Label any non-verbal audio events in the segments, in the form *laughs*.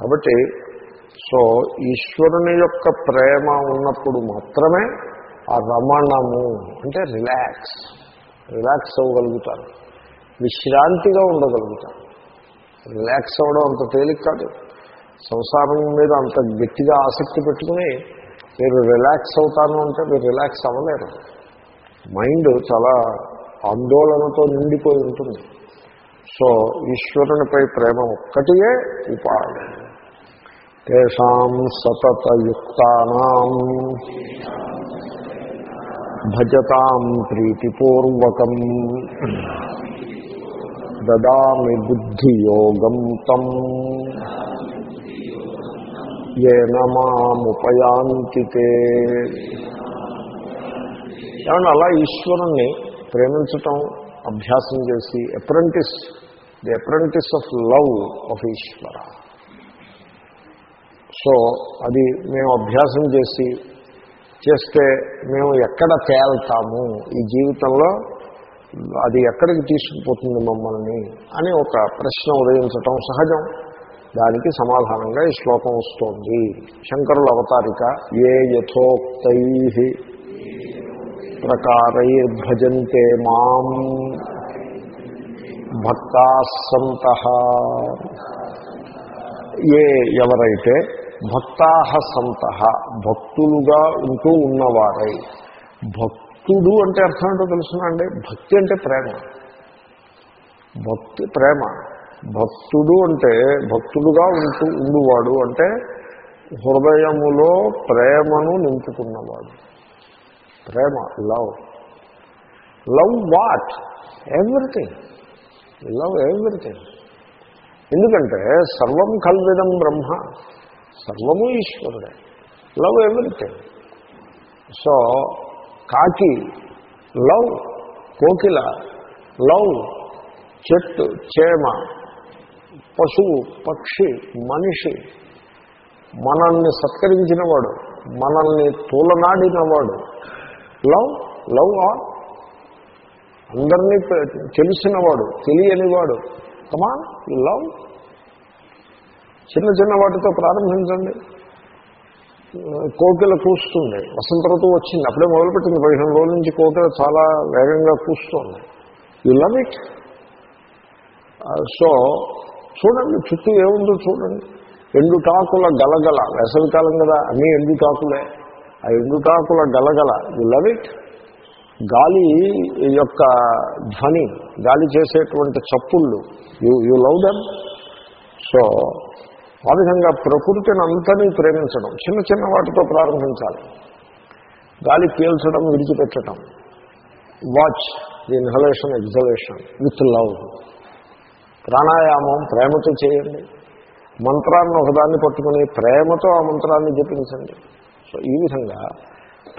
కాబట్టి సో ఈశ్వరుని యొక్క ప్రేమ ఉన్నప్పుడు మాత్రమే ఆ రమణము అంటే రిలాక్స్ రిలాక్స్ అవ్వగలుగుతారు. విశ్రాంతిగా ఉండగలుగుతారు. రిలాక్స్ అవ్వడం అంత తేలిక కాదు. సంసారం మీద అంత గట్టిగా ఆసక్తి పెట్టుకుని మీరు రిలాక్స్ అవుతాను అంటే మీరు రిలాక్స్ అవ్వలేరు. మైండ్ చాలా ఆందోళనతో నిండిపోయి ఉంటుంది. సో ఈశ్వరునిపై ప్రేమ ఒక్కటియే ఉపాయం. తేషాం సతతయుక్తానాం భజతాం ప్రీతిపూర్వకం దదామి బుద్ధియోగం తం ఏన మాముపయాంతి ఏమన్నా అలా ఈశ్వరుణ్ణి ప్రేమించటం అభ్యాసం చేసి apprentice the apprentice of love of Ishwara. So అది మేము అభ్యాసం చేసి చేస్తే మేము ఎక్కడ తేల్తాము? ఈ జీవితంలో అది ఎక్కడికి తీసుకుపోతుంది మమ్మల్ని? అని ఒక ప్రశ్న ఉదయించటం సహజం. దానికి సమాధానంగా ఈ శ్లోకం వస్తోంది. శంకరుల అవతారిక ఏ యథోక్తై ప్రకారైర్భజంతే మాం భక్తాసంత ఏ ఎవరైతే భక్తా సంత భక్తులుగా ఉంటూ ఉన్నవారై. భక్తుడు అంటే అర్థం ఏంటో తెలుసునండి భక్తి అంటే ప్రేమ. భక్తి ప్రేమ. భక్తుడు అంటే భక్తుడుగా ఉంటూ ఉండువాడు అంటే హృదయములో ప్రేమను నింపుకున్నవాడు. ప్రేమ love. Love what? Everything. Love everything. ఎందుకంటే సర్వం కల్విదం బ్రహ్మ. సర్వము ఈశ్వరుడే. Love everything. సో కాకి లవ్ కోకిల లవ్ చెట్టు చేమ పశువు పక్షి మనిషి మనల్ని సత్కరించినవాడు మనల్ని తూలనాడినవాడు. లవ్ లవ్ ఆ? అందరినీ తెలిసినవాడు తెలియనివాడు. కమా లవ్ చిన్న చిన్న వాటితో ప్రారంభించండి. కోకిల కూస్తుంది. వసంత ఋతువు వచ్చింది. అప్పుడే మొదలుపెట్టింది. పదిహేను రోజుల నుంచి కోకిల చాలా వేగంగా కూస్తుంది. యు లవ్ ఇట్ సో చూడండి చుట్టూ ఏముందో చూడండి. ఎండుటాకుల గలగల. వేసవికాలం కదా అన్నీ ఎండుటాకులే. ఆ ఎండుటాకుల గలగల. యు లవ్ ఇట్ గాలి యొక్క ధ్వని గాలి చేసేటువంటి చప్పుళ్ళు. You you love them so ఆ విధంగా ప్రకృతిని అంతని ప్రేమించడం చిన్న చిన్న వాటితో ప్రారంభించాలి. గాలి పీల్చడం విడిచిపెట్టడం. Watch the inhalation exhalation with love ప్రాణాయామం ప్రేమతో చేయండి. మంత్రాన్ని ఒకదాన్ని పట్టుకుని ప్రేమతో ఆ మంత్రాన్ని జపించండి. సో ఈ విధంగా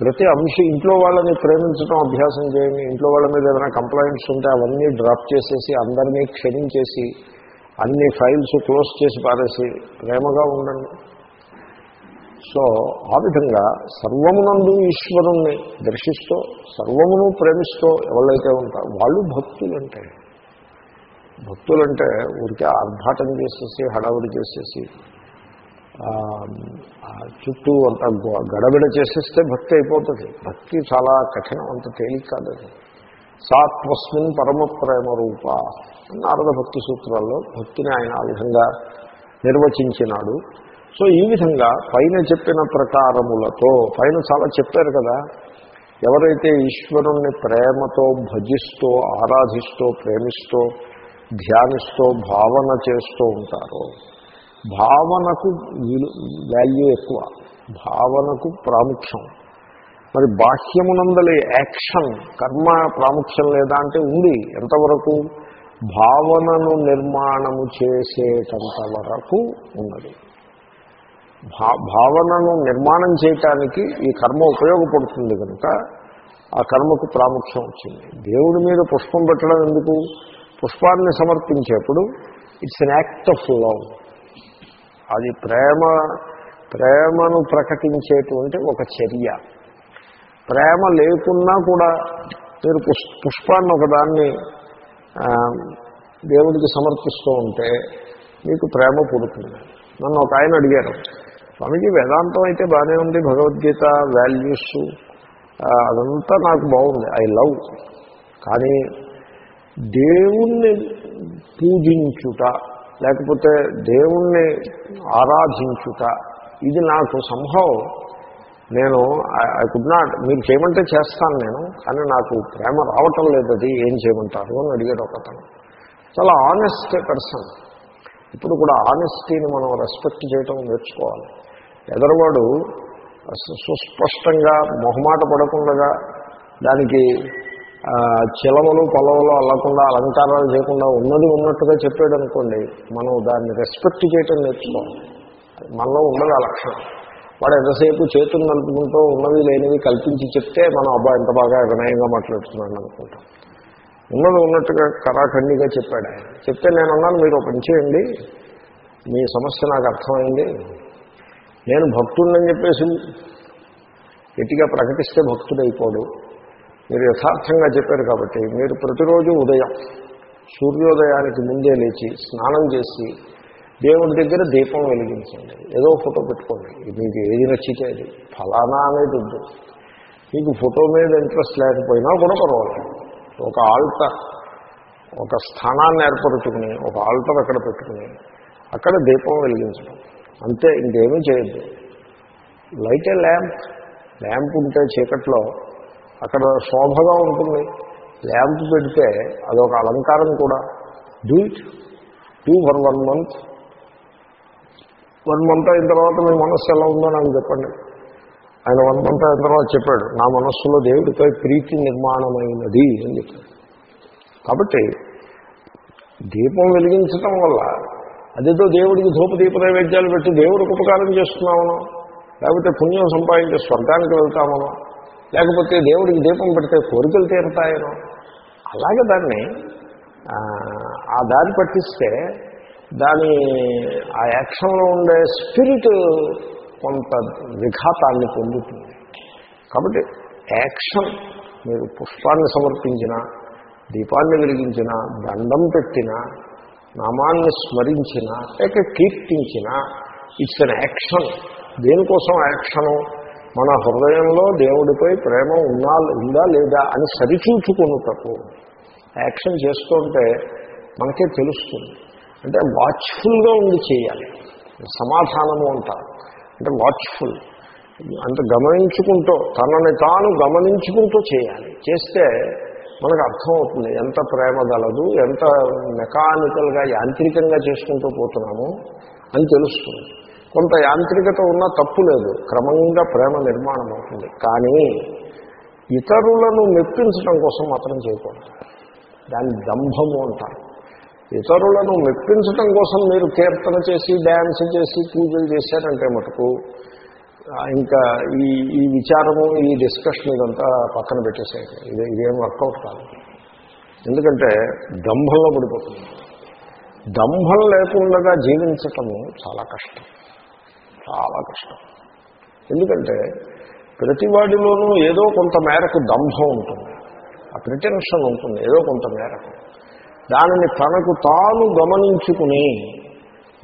ప్రతి అంశ ఇంట్లో వాళ్ళని ప్రేమించడం అభ్యాసం చేయండి. ఇంట్లో వాళ్ళ మీద ఏదైనా కంప్లైంట్స్ ఉంటే అవన్నీ డ్రాప్ చేసేసి అందరినీ క్షమించేసి అన్ని ఫైల్స్ క్లోజ్ చేసి పారేసి ప్రేమగా ఉండండి. సో ఆ విధంగా సర్వమునందు ఈశ్వరుణ్ణి దర్శిస్తూ సర్వమును ప్రేమిస్తూ ఎవరైతే ఉంటారో వాళ్ళు భక్తులంటే. భక్తులంటే ఊరికే ఆర్భాటం చేసేసి హడావుడి చేసేసి చుట్టూ అంత గడబిడ చేసేస్తే భక్తి అయిపోతుంది. భక్తి చాలా కఠినం అంత తేలిక కాదు సాత్వస్మిన్ పరమ ప్రేమ రూప. నారద భక్తి సూత్రాల్లో భక్తిని ఆయన ఆ విధంగా నిర్వచించినాడు. సో ఈ విధంగా పైన చెప్పిన ప్రకారములతో పైన చాలా చెప్పారు కదా ఎవరైతే ఈశ్వరుణ్ణి ప్రేమతో భజిస్తూ ఆరాధిస్తూ ప్రేమిస్తూ ధ్యానిస్తూ భావన చేస్తూ ఉంటారో భావనకు వాల్యూ ఎక్కువ భావనకు ప్రాముఖ్యం. మరి బాహ్యమునందలి యాక్షన్ కర్మ ప్రాముఖ్యం లేదా అంటే ఉంది ఎంతవరకు? భావనను నిర్మాణము చేసేటంత వరకు ఉన్నది. భా భావనను నిర్మాణం చేయటానికి ఈ కర్మ ఉపయోగపడుతుంది కనుక ఆ కర్మకు ప్రాముఖ్యం వచ్చింది. దేవుడి మీద పుష్పం పెట్టడం ఎందుకు? పుష్పాన్ని సమర్పించేప్పుడు it's an act of love అది ప్రేమ ప్రేమను ప్రకటించేటువంటి ఒక చర్య. ప్రేమ లేకున్నా కూడా మీరు పుష్ పుష్పాన్ని ఒకదాన్ని దేవుడికి సమర్పిస్తూ ఉంటే మీకు ప్రేమ పుడుతుంది. నన్ను ఒక ఆయన అడిగారు స్వామిజీ వేదాంతం అయితే బాగానే ఉంది భగవద్గీత వాల్యూస్ అదంతా నాకు బాగుంది ఐ లవ్. కానీ దేవుణ్ణి పూజించుట లేకపోతే దేవుణ్ణి ఆరాధించుట ఇది నాకు సంభవం. నేను ఐ కుడ్ నాట్ మీరు చేయమంటే చేస్తాను నేను కానీ నాకు ప్రేమ రావటం లేదు అది ఏం చేయమంటారు అని అడిగాడు ఒక అతను చాలా ఆనెస్ట్ పర్సన్ ఇప్పుడు కూడా ఆనెస్టీని మనం రెస్పెక్ట్ చేయటం నేర్చుకోవాలి. ఎదరవాడు సుస్పష్టంగా మొహమాట పడకుండా దానికి చిలవలు పొలవలు అల్లకుండా అలంకారాలు చేయకుండా ఉన్నది ఉన్నట్టుగా చెప్పాడు అనుకోండి మనం దాన్ని రెస్పెక్ట్ చేయటం నేర్చుకోవాలి. మనలో ఉండదు ఆ లక్షణం. వాడు ఎంతసేపు చేతులు నలుపుకుంటూ ఉన్నవి లేనివి కల్పించి చెప్తే మనం అబ్బా ఎంత బాగా వినయంగా మాట్లాడుతున్నాను అనుకుంటాం. ఉన్నది ఉన్నట్టుగా కరాఖండిగా చెప్పాడు. ఆయన చెప్తే నేను అన్నాను మీరు ఒక చేయండి. మీ సమస్య నాకు అర్థమైంది. నేను భక్తుడిని చెప్పేసి గట్టిగా ప్రకటిస్తే భక్తుడైపోడు. మీరు యథార్థంగా చెప్పారు కాబట్టి మీరు ప్రతిరోజు ఉదయం సూర్యోదయానికి ముందే లేచి స్నానం చేసి దేవుడి దగ్గర దీపం వెలిగించండి. ఏదో ఫోటో పెట్టుకోండి. మీకు ఏది నచ్చితే అది. ఫలానా అనేది ఉంది మీకు ఫోటో మీద ఇంట్రెస్ట్ లేకపోయినా కూడా పర్వాలేదు. ఒక ఆల్టర్ ఒక స్థానాన్ని ఏర్పరచుకుని ఒక ఆల్టర్ అక్కడ పెట్టుకుని అక్కడ దీపం వెలిగించడం. అంతే ఇంకేమీ చేయొద్దు. లైట్ ఏ ల్యాంప్. ల్యాంప్ ఉంటే చీకట్లో అక్కడ శోభగా ఉంటుంది. ల్యాంప్ పెడితే అదొక అలంకారం కూడా. Do it. Do for one month. One month అయిన తర్వాత మీ మనస్సు ఎలా ఉందో నాకు చెప్పండి. ఆయన వన్ మంత్ అయిన తర్వాత చెప్పాడు నా మనస్సులో దేవుడిపై ప్రీతి నిర్మాణమైనది అని చెప్పాడు. కాబట్టి దీపం వెలిగించటం వల్ల అదేదో దేవుడికి ధూపదీప నైవేద్యాలు పెట్టి దేవుడికి ఉపకారం చేస్తున్నామనో లేకపోతే పుణ్యం సంపాదించే స్వర్గానికి వెళ్తామనో లేకపోతే దేవుడికి దీపం పెడితే కోరికలు తీరుతాయనో అలాగే దాన్ని ఆ దారి పట్టిస్తే దాని ఆ యాక్షన్లో ఉండే స్పిరిట్ కొంత విఘాతాన్ని పొందుతుంది. కాబట్టి యాక్షన్ మీరు పుష్పాన్ని సమర్పించిన దీపాన్ని వెలిగించిన దండం పెట్టిన నామాన్ని స్మరించిన లేక కీర్తించిన ఇట్స్ అన్ యాక్షన్ దేనికోసం యాక్షను మన హృదయంలో దేవుడిపై ప్రేమ ఉన్నా ఉందా లేదా అని సరిచూచుకొనుటకు. యాక్షన్ చేస్తుంటే మనకే తెలుస్తుంది. అంటే వాచ్ఫుల్గా ఉండి చేయాలి. సమాధానము అంటారు. అంటే వాచ్ఫుల్ అంత గమనించుకుంటూ తనని తాను గమనించుకుంటూ చేయాలి. చేస్తే మనకు అర్థమవుతుంది ఎంత ప్రేమ గలదు ఎంత మెకానికల్గా యాంత్రికంగా చేసుకుంటూ పోతున్నాము అని తెలుస్తుంది. కొంత యాంత్రికత ఉన్నా తప్పు లేదు. క్రమంగా ప్రేమ నిర్మాణం అవుతుంది. కానీ ఇతరులను మెప్పించడం కోసం మాత్రం చేయకూడదు. దాన్ని దంభము అంటారు. ఇతరులను మెప్పించడం కోసం మీరు కీర్తన చేసి డ్యాన్స్ చేసి పూజలు చేశారంటే మటుకు ఇంకా ఈ ఈ విచారము ఈ డిస్కషన్ ఇదంతా పక్కన పెట్టేసేయండి. ఇది ఇదేం వర్కౌట్ కాదు. ఎందుకంటే దంభంలో పడిపోతుంది. దంభం లేకుండా జీవించటము చాలా కష్టం. చాలా కష్టం. ఎందుకంటే ప్రతివాడిలోనూ ఏదో కొంత మేరకు దంభం ఉంటుంది. ఆ ప్రిటెన్షన్ ఉంటుంది. ఏదో కొంత మేరకు. దానిని తనకు తాను గమనించుకుని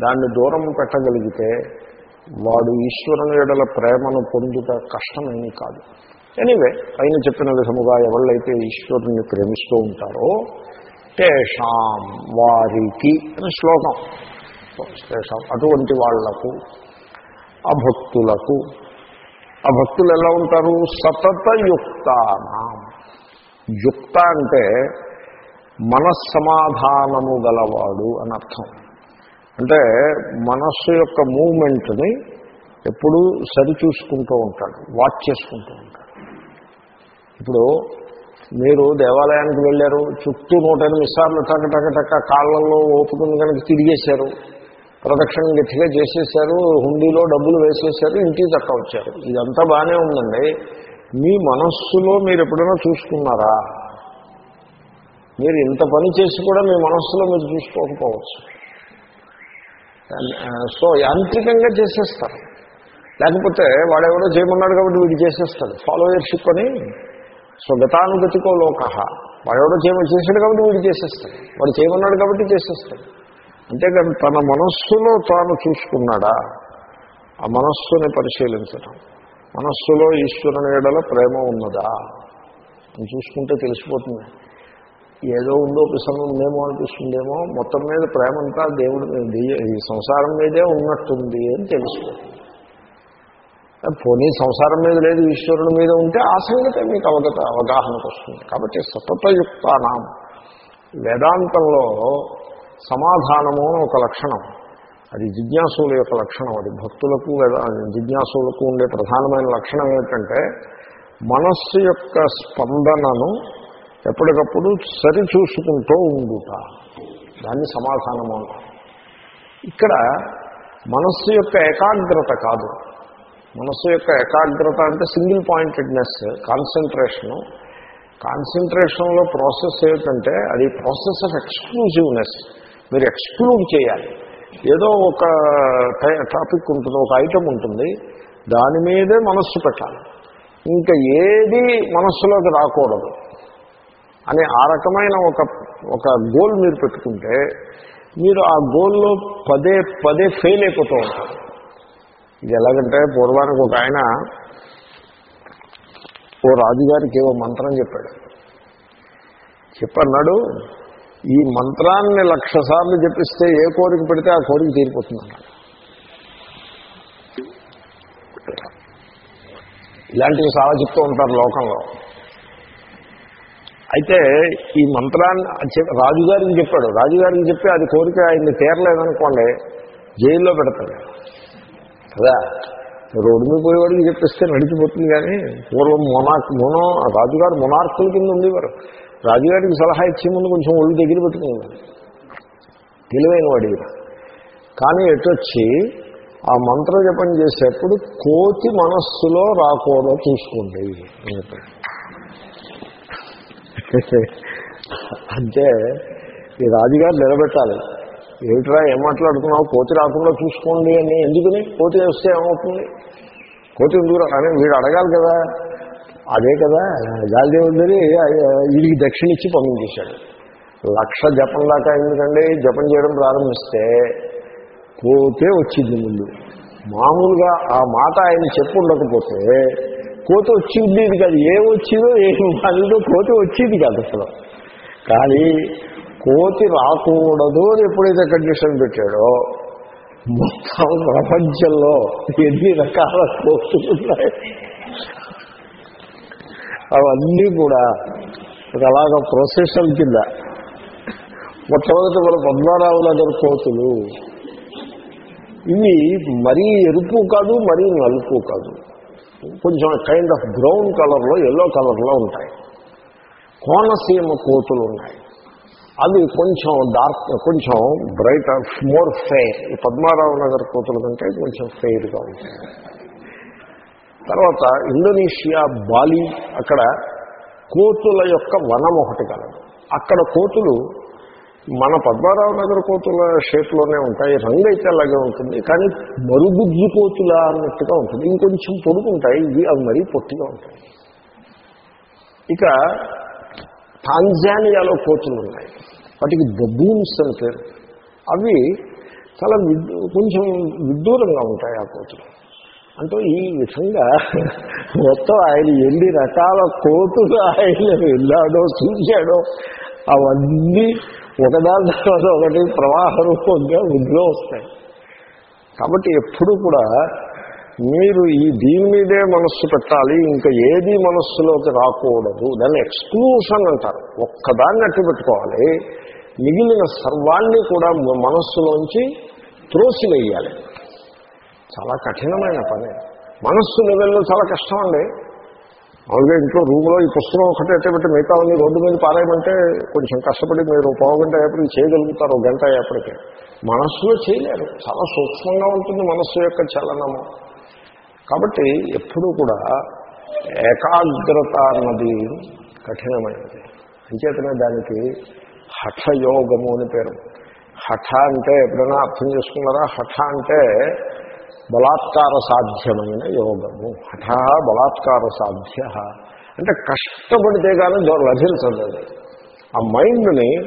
దాన్ని దూరం పెట్టగలిగితే వాడు ఈశ్వరుని ఎడల ప్రేమను పొందుట కష్టమేమీ కాదు. ఎనీవే పైన చెప్పిన విధముగా ఎవళ్ళైతే ఈశ్వరుని ప్రేమిస్తూ ఉంటారో తేషాం వారికి అని శ్లోకం. తేషాం అటువంటి వాళ్ళకు అభక్తులకు ఆ భక్తులు ఎలా ఉంటారు? సతత సతతయుక్తానం. యుక్త అంటే మనస్సమాధానము గలవాడు అని అర్థం. అంటే మనస్సు యొక్క మూమెంట్ని ఎప్పుడూ సరిచూసుకుంటూ ఉంటాడు వాచ్ చేసుకుంటూ ఉంటాడు. ఇప్పుడు మీరు దేవాలయానికి వెళ్ళారు చుట్టూ నూట ఎనిమిది సార్లు టక టక టక కాళ్ళల్లో ఓపుకుని కనుక తిరిగేశారు ప్రదక్షిణ గట్టిగా చేసేసారు హుండీలో డబ్బులు వేసేసారు ఇంటికి తక్క వచ్చారు. ఇదంతా బాగానే ఉందండి. మీ మనస్సులో మీరు ఎప్పుడైనా చూసుకున్నారా? మీరు ఇంత పని చేసి కూడా మీ మనస్సులో మీరు చూసుకోకపోవచ్చు. సో యాంత్రికంగా చేసేస్తారు. లేకపోతే వాడెవడో చేయమన్నాడు కాబట్టి వీడు చేసేస్తాడు. ఫాలోయర్షిప్ అని. సో గతానుగతికో లోక. వాడెవడో చేయమ చేశాడు కాబట్టి వీడు చేసేస్తాడు. వాడు చేయమన్నాడు కాబట్టి చేసేస్తాడు. అంతేకాని తన మనస్సులో తాను చూసుకున్నాడా ఆ మనస్సుని పరిశీలించడం మనస్సులో ఈశ్వరుని ఎడల ప్రేమ ఉన్నదా అని చూసుకుంటే తెలిసిపోతుంది. ఏదో ఉందో పిసరం ఉందేమో అనిపిస్తుందేమో మొత్తం మీద ప్రేమంతా దేవుడి మీద- ఈ సంసారం మీదే ఉన్నట్టుంది అని తెలుసుకో. పోనీ సంసారం మీద లేదు ఈశ్వరుని మీద ఉంటే ఆ సంగతే మీకు అవగత అవగాహనకు వస్తుంది కాబట్టి సతతయుక్తానాం. వేదాంతంలో సమాధానము ఒక లక్షణం. అది జిజ్ఞాసుల యొక్క లక్షణం. అది భక్తులకు జిజ్ఞాసులకు ఉండే ప్రధానమైన లక్షణం ఏమిటంటే మనస్సు యొక్క స్పందనను ఎప్పటికప్పుడు సరి చూసుకుంటూ ఉండుట. దాన్ని సమాధానము అంటారు. ఇక్కడ మనస్సు యొక్క ఏకాగ్రత కాదు. మనస్సు యొక్క ఏకాగ్రత అంటే సింగిల్ పాయింటెడ్నెస్ కాన్సన్ట్రేషను. కాన్సన్ట్రేషన్లో ప్రాసెస్ ఏమిటంటే అది ప్రాసెస్ ఆఫ్ ఎక్స్క్లూజివ్నెస్. మీరు ఎక్స్క్లూడ్ చేయాలి. ఏదో ఒక టాపిక్ ఉంటుంది ఒక ఐటమ్ ఉంటుంది దాని మీదే మనస్సు పెట్టాలి. ఇంకా ఏది మనస్సులోకి రాకూడదు. అనే ఆ రకమైన ఒక ఒక గోల్ మీరు పెట్టుకుంటే మీరు ఆ గోల్లో పదే పదే ఫెయిల్ అయిపోతూ ఉంటారు. ఇది ఎలాగంటే పూర్వానికి ఒక ఆయన ఓ రాజుగారికి ఏవో మంత్రం చెప్పాడు. చెప్పన్నాడు ఈ మంత్రాన్ని లక్ష సార్లు చెప్పిస్తే ఏ కోరిక పెడితే ఆ కోరిక తీరిపోతుందన్నాడు. ఇలాంటివి చాలా చెప్తూ ఉంటారు లోకంలో. అయితే ఈ మంత్రాన్ని రాజుగారిని చెప్పాడు. రాజుగారిని చెప్పి అది కోరిక ఆయన్ని తీరలేదనుకోండి జైల్లో పెడతాడు. కదా? రోడ్డు మీద పోయేవాడికి చెప్పిస్తే నడిచిపోతుంది కానీ పూర్వం మొనార్క్ మొనో రాజుగారు మొనార్కుల కింద ఉండేవారు. రాజుగారికి సలహా ఇచ్చే ముందు కొంచెం ఒళ్ళు దగ్గర పెట్టుకున్నాడు. తెలివైన వాడి కానీ ఎటొచ్చి ఆ మంత్ర జపం చేసేప్పుడు కోతి మనస్సులో రాకూడదు చూసుకోండి అని చెప్పాడు. అంటే ఈ రాజుగారు నిలబెట్టాలి. ఏమిట్రా ఏం మాట్లాడుతున్నావు? కోతి రాకుండా చూసుకోండి అని ఎందుకని కోతి వస్తే ఏమవుతుంది? కోతి ఎందుకు రా- అని వీడు అడగాలి కదా. అదే కదా గాలి వీడికి దక్షిణ ఇచ్చి పంపించేశాడు. లక్ష జపం దాకా ఎందుకండి? జపం చేయడం ప్రారంభిస్తే కోతే వచ్చింది ముందు. మామూలుగా ఆ మాట ఆయన చెప్పు ఉండకపోతే కోతి వచ్చి ఉండేది కాదు. ఏం వచ్చిందో ఏం కాదో కోతి వచ్చేది కాదు అసలు. కానీ కోతి రాకూడదు అని ఎప్పుడైతే కండిషన్ పెట్టాడో మొత్తం ప్రపంచంలో ఎన్ని రకాల కోతులు ఉన్నాయి? అవన్నీ కూడా ఒక అలాగ ప్రొసెషన్ కింద. మొట్టమొదటి మన పద్మారావు నగర్ కోతులు. ఇవి మరీ ఎరుపు కాదు మరీ నలుపు కాదు. కొంచెం కైండ్ ఆఫ్ బ్రౌన్ కలర్లో ఎల్లో కలర్లో ఉంటాయి. కోనసీమ కోతులు ఉన్నాయి. అవి కొంచెం డార్క్ కొంచెం బ్రైట్ మోర్ ఫెయిర్ ఈ పద్మారావు నగర్ కోతుల కంటే కొంచెం ఫెయిర్గా ఉంటాయి. తర్వాత ఇండోనేషియా బాలి అక్కడ కోతుల యొక్క వనం ఒకటి కలదు. అక్కడ కోతులు మన పద్మారావు నగర్ కోతుల షేప్లోనే ఉంటాయి రంగు అయితే అలాగే ఉంటుంది కానీ మరుగుజ్జు కోతుల అన్నట్టుగా ఉంటుంది ఇంకొంచెం పొడుగుంటాయి ఇవి అవి మరీ పొట్టిగా ఉంటాయి. ఇక టాంజానియాలో కోతులు ఉన్నాయి వాటికి బబూన్స్ అని పేరు. అవి చాలా కొంచెం విడ్డూరంగా ఉంటాయి ఆ కోతులు. అంటే ఈ విధంగా మొత్తం ఆయన ఎన్ని రకాల కోతులు ఆయన వెళ్ళాడో చూశాడో అవన్నీ ఒకదాని తర్వాత ఒకటి ప్రవాహ రూపంగా ఉద్లో వస్తాయి. కాబట్టి ఎప్పుడు కూడా మీరు ఈ దీని మీదే మనస్సు పెట్టాలి ఇంకా ఏది మనస్సులోకి రాకూడదు. దాన్ని ఎక్స్క్లూషన్ అంటారు. ఒక్కదాన్ని అట్టు పెట్టుకోవాలి మిగిలిన సర్వాన్ని కూడా మనస్సులోంచి త్రోసివేయాలి. చాలా కఠినమైన పని. మనస్సు లెవెల్లో చాలా కష్టం అండి మామూలుగా ఇంట్లో రూమ్లో ఈ పుస్తకం ఒకటి ఎట్టే పెట్టి మిగతా ఉంది రోడ్డు మీద పారాయమంటే కొంచెం కష్టపడి మీరు పావు గంట అయ్యేప్పటికి చేయగలుగుతారు గంట అయ్యేప్పటికి మనస్సులో చేయలేరు. చాలా సూక్ష్మంగా ఉంటుంది మనస్సు యొక్క చలనము. కాబట్టి ఎప్పుడూ కూడా ఏకాగ్రత అన్నది కఠినమైనది. అంచేతనే దానికి హఠయోగము అని పేరు. హఠ అంటే ఎప్పుడైనా అర్థం చేసుకున్నారా? హఠ అంటే బలాత్కార సాధ్యమైన యోగము. హఠా బలాత్కార సాధ్య అంటే కష్టపడితే కానీ లభించదు అది. ఆ మైండ్ని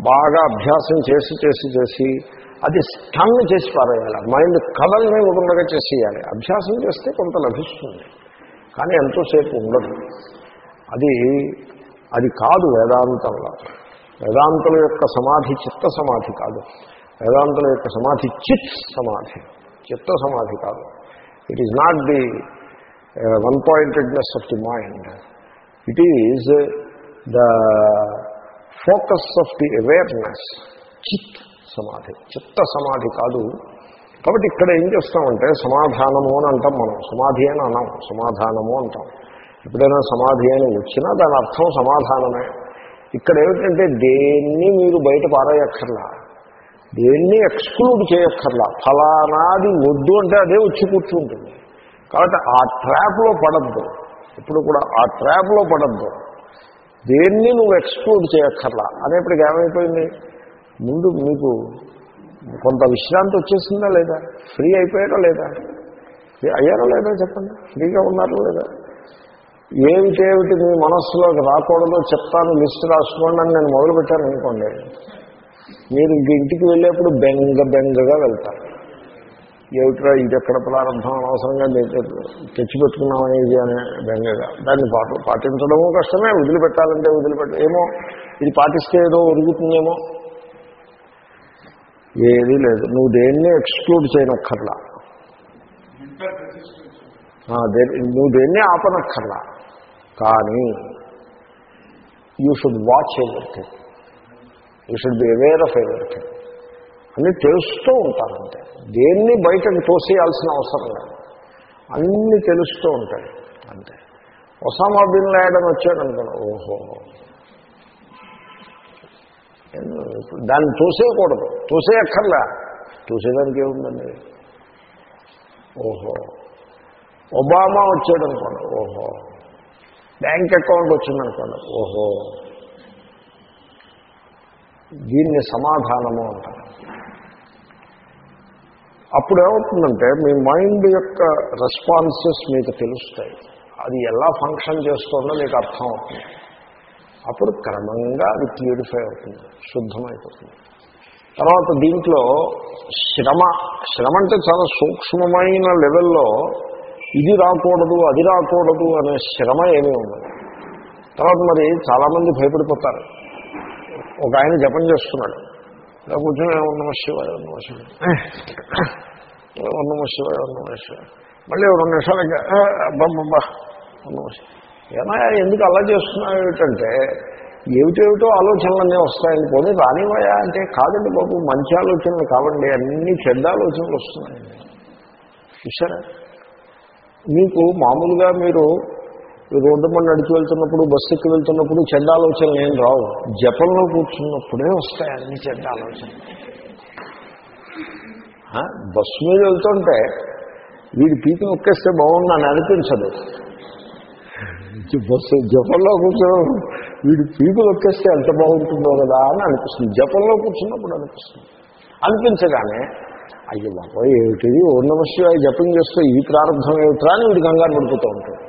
బాగా అభ్యాసం చేసి చేసి చేసి అది స్టన్ చేసి పారేయాలి. మైండ్ కథల్ని ఉండగా చేసేయాలి. అభ్యాసం చేస్తే కొంత లభిస్తుంది. కానీ ఎంతోసేపు ఉండదు. అది అది కాదు వేదాంతంలో. వేదాంతుల యొక్క సమాధి చిత్త సమాధి కాదు. వేదాంతుల యొక్క సమాధి చిత్ సమాధి. చిత్త సమాధి కాదు. It is not the one pointedness of the mind it is the focus of the awareness చిత్ సమాధి చిత్త సమాధి కాదు. కాబట్టి ఇక్కడ ఏం చేస్తామంటే సమాధానము అని అంటాం మనం. సమాధి అని అన్నాం. సమాధానము అంటాం. ఎప్పుడైనా సమాధి అని వచ్చినా దాని అర్థం సమాధానమే. ఇక్కడ ఏమిటంటే దేన్ని మీరు బయట పారాయక్కర్లా. దేన్ని ఎక్స్క్లూడ్ చేయక్కర్లా. ఫలానాది వద్దు అంటే అదే వచ్చి కూర్చుంటుంది. కాబట్టి ఆ ట్రాప్లో పడద్దు. ఇప్పుడు కూడా ఆ ట్రాప్లో పడద్దు. దేన్ని నువ్వు ఎక్స్క్లూడ్ చేయక్కర్లా. అనేప్పటికి ఏమైపోయింది? ముందు మీకు కొంత విశ్రాంతి వచ్చేసిందా లేదా? ఫ్రీ అయిపోయారా లేదా? అయ్యారా లేదా చెప్పండి? ఫ్రీగా ఉన్నారా లేదా? ఏమిటేమిటి మీ మనస్సులోకి రాకూడదో చెప్తాను లిస్ట్ రాసుకోండి అని నేను మొదలుపెట్టాను అనుకోండి. మీరు ఇంక ఇంటికి వెళ్ళేప్పుడు బెంగ బెంగగా వెళ్తారు. ఏమిట్రా ఇది ఎక్కడ ప్రారంభం? అనవసరంగా తెచ్చిపెట్టుకున్నాం అనేది అనే బెంగగా. దాన్ని పాటు పాటించడము కష్టమే వదిలిపెట్టాలంటే వదిలిపెట్ట ఏమో ఇది పాటిస్తే ఏదో ఒరుగుతుందేమో. ఏదీ లేదు. నువ్వు దేన్ని ఎక్స్క్లూడ్ చేయనక్కర్లా. నువ్వు దేన్ని ఆపనక్కర్లా. కానీ you should watch everything. You should be aware of everything అని తెలుస్తూ ఉంటారంటే దేన్ని బయటకు తోసేయాల్సిన అవసరం లేదు. అన్నీ తెలుస్తూ ఉంటాయి. అంతే. ఒసామా బిన్ లాడన్ వచ్చాడు అనుకోండి ఓహో. దాన్ని తోసేయకూడదు. తోసేయక్కర్లా. తోసేదానికి ఏముందండి? ఓహో. ఒబామా వచ్చాడనుకోండి ఓహో. బ్యాంక్ అకౌంట్ వచ్చిందనుకోండి ఓహో. దీన్ని సమాధానము అంటారు. అప్పుడు ఏమవుతుందంటే మీ మైండ్ యొక్క రెస్పాన్సెస్ మీకు తెలుస్తాయి. అది ఎలా ఫంక్షన్ చేస్తుందో మీకు అర్థం అవుతుంది. అప్పుడు క్రమంగా అది ప్యూరిఫై అవుతుంది శుద్ధమైపోతుంది. తర్వాత దీంట్లో శ్రమ శ్రమ అంటే చాలా సూక్ష్మమైన లెవెల్లో ఇది రాకూడదు అది రాకూడదు అనే శ్రమ ఏమీ ఉండదు. తర్వాత మరి చాలామంది భయపడిపోతారు. ఒక ఆయన జపం చేస్తున్నాడు. ఇలా కూర్చొని ఉన్నమ శివాయ ఉన్నమ శివాయ. ఉన్నమ శివాయ ఉన్నమ శివాయ. మళ్ళీ రెండు నిమిషాలకి అబ్బబ్బబ్బా ఉన్నమ శివాయ. ఎందుకు అలా చేస్తున్నావు ఏమిటంటే ఏమిటేమిటో ఆలోచనలన్నీ వస్తాయని పోనీ రానివయా అంటే కాదండి బాబు మంచి ఆలోచనలు కావండి అన్ని చెడ్డ ఆలోచనలు వస్తున్నాయండి చూసారా మీకు మామూలుగా మీరు రోడ్డు మన నడిచి వెళ్తున్నప్పుడు బస్సు ఎక్కి వెళ్తున్నప్పుడు చెడ్డ ఆలోచనలు ఏం రావు. జపంలో కూర్చున్నప్పుడే వస్తాయి అన్ని చెడ్డాలోచనలు. బస్సు మీద వెళ్తుంటే వీడి పీకి నొక్కేస్తే బాగుందని అనిపించదు. బస్సు జపంలో కూర్చో వీడి పీకు నొక్కేస్తే ఎంత బాగుంటుందో కదా అని అనిపిస్తుంది. జపంలో కూర్చున్నప్పుడు అనిపిస్తుంది. అనిపించగానే అయ్యో బాబా ఏమిటిది? ఓ నమశివాయ జపం చేస్తే ఈ ప్రారంభం ఏమిట్రా అని వీడి కంగారు పడిపోతూ ఉంటాడు.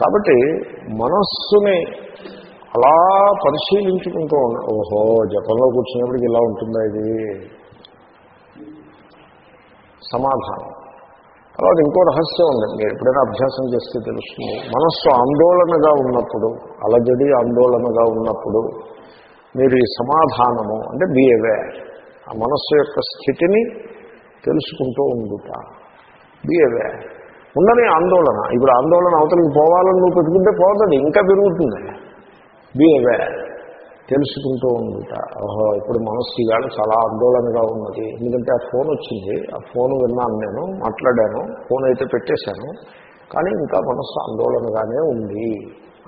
కాబట్టి మనస్సుని అలా పరిశీలించుకుంటూ ఉన్నా ఓహో జపంలో కూర్చున్నప్పటికి ఇలా ఉంటుందా ఇది? సమాధానం. తర్వాత ఇంకో రహస్యం ఉంది. మీరు ఎప్పుడైనా అభ్యాసం చేస్తే తెలుస్తుంది. మనస్సు ఆందోళనగా ఉన్నప్పుడు అలజడి ఆందోళనగా ఉన్నప్పుడు మీరు ఈ సమాధానము అంటే బిహేవియర్ ఆ మనస్సు యొక్క స్థితిని తెలుసుకుంటూ ఉండుట. బిహేవియర్ ఉండని ఆందోళన. ఇప్పుడు ఆందోళన అవతలికి పోవాలని నువ్వు పెట్టుకుంటే పోతుంది ఇంకా పెరుగుతుంది. బిహేవియర్ తెలుసుకుంటూ ఉండుట. ఓహో ఇప్పుడు మనస్సు ఇవాళ చాలా ఆందోళనగా ఉన్నది. ఎందుకంటే ఆ ఫోన్ వచ్చింది. ఆ ఫోన్ విన్నాను నేను మాట్లాడాను ఫోన్ అయితే పెట్టేశాను. కానీ ఇంకా మనస్సు ఆందోళనగానే ఉంది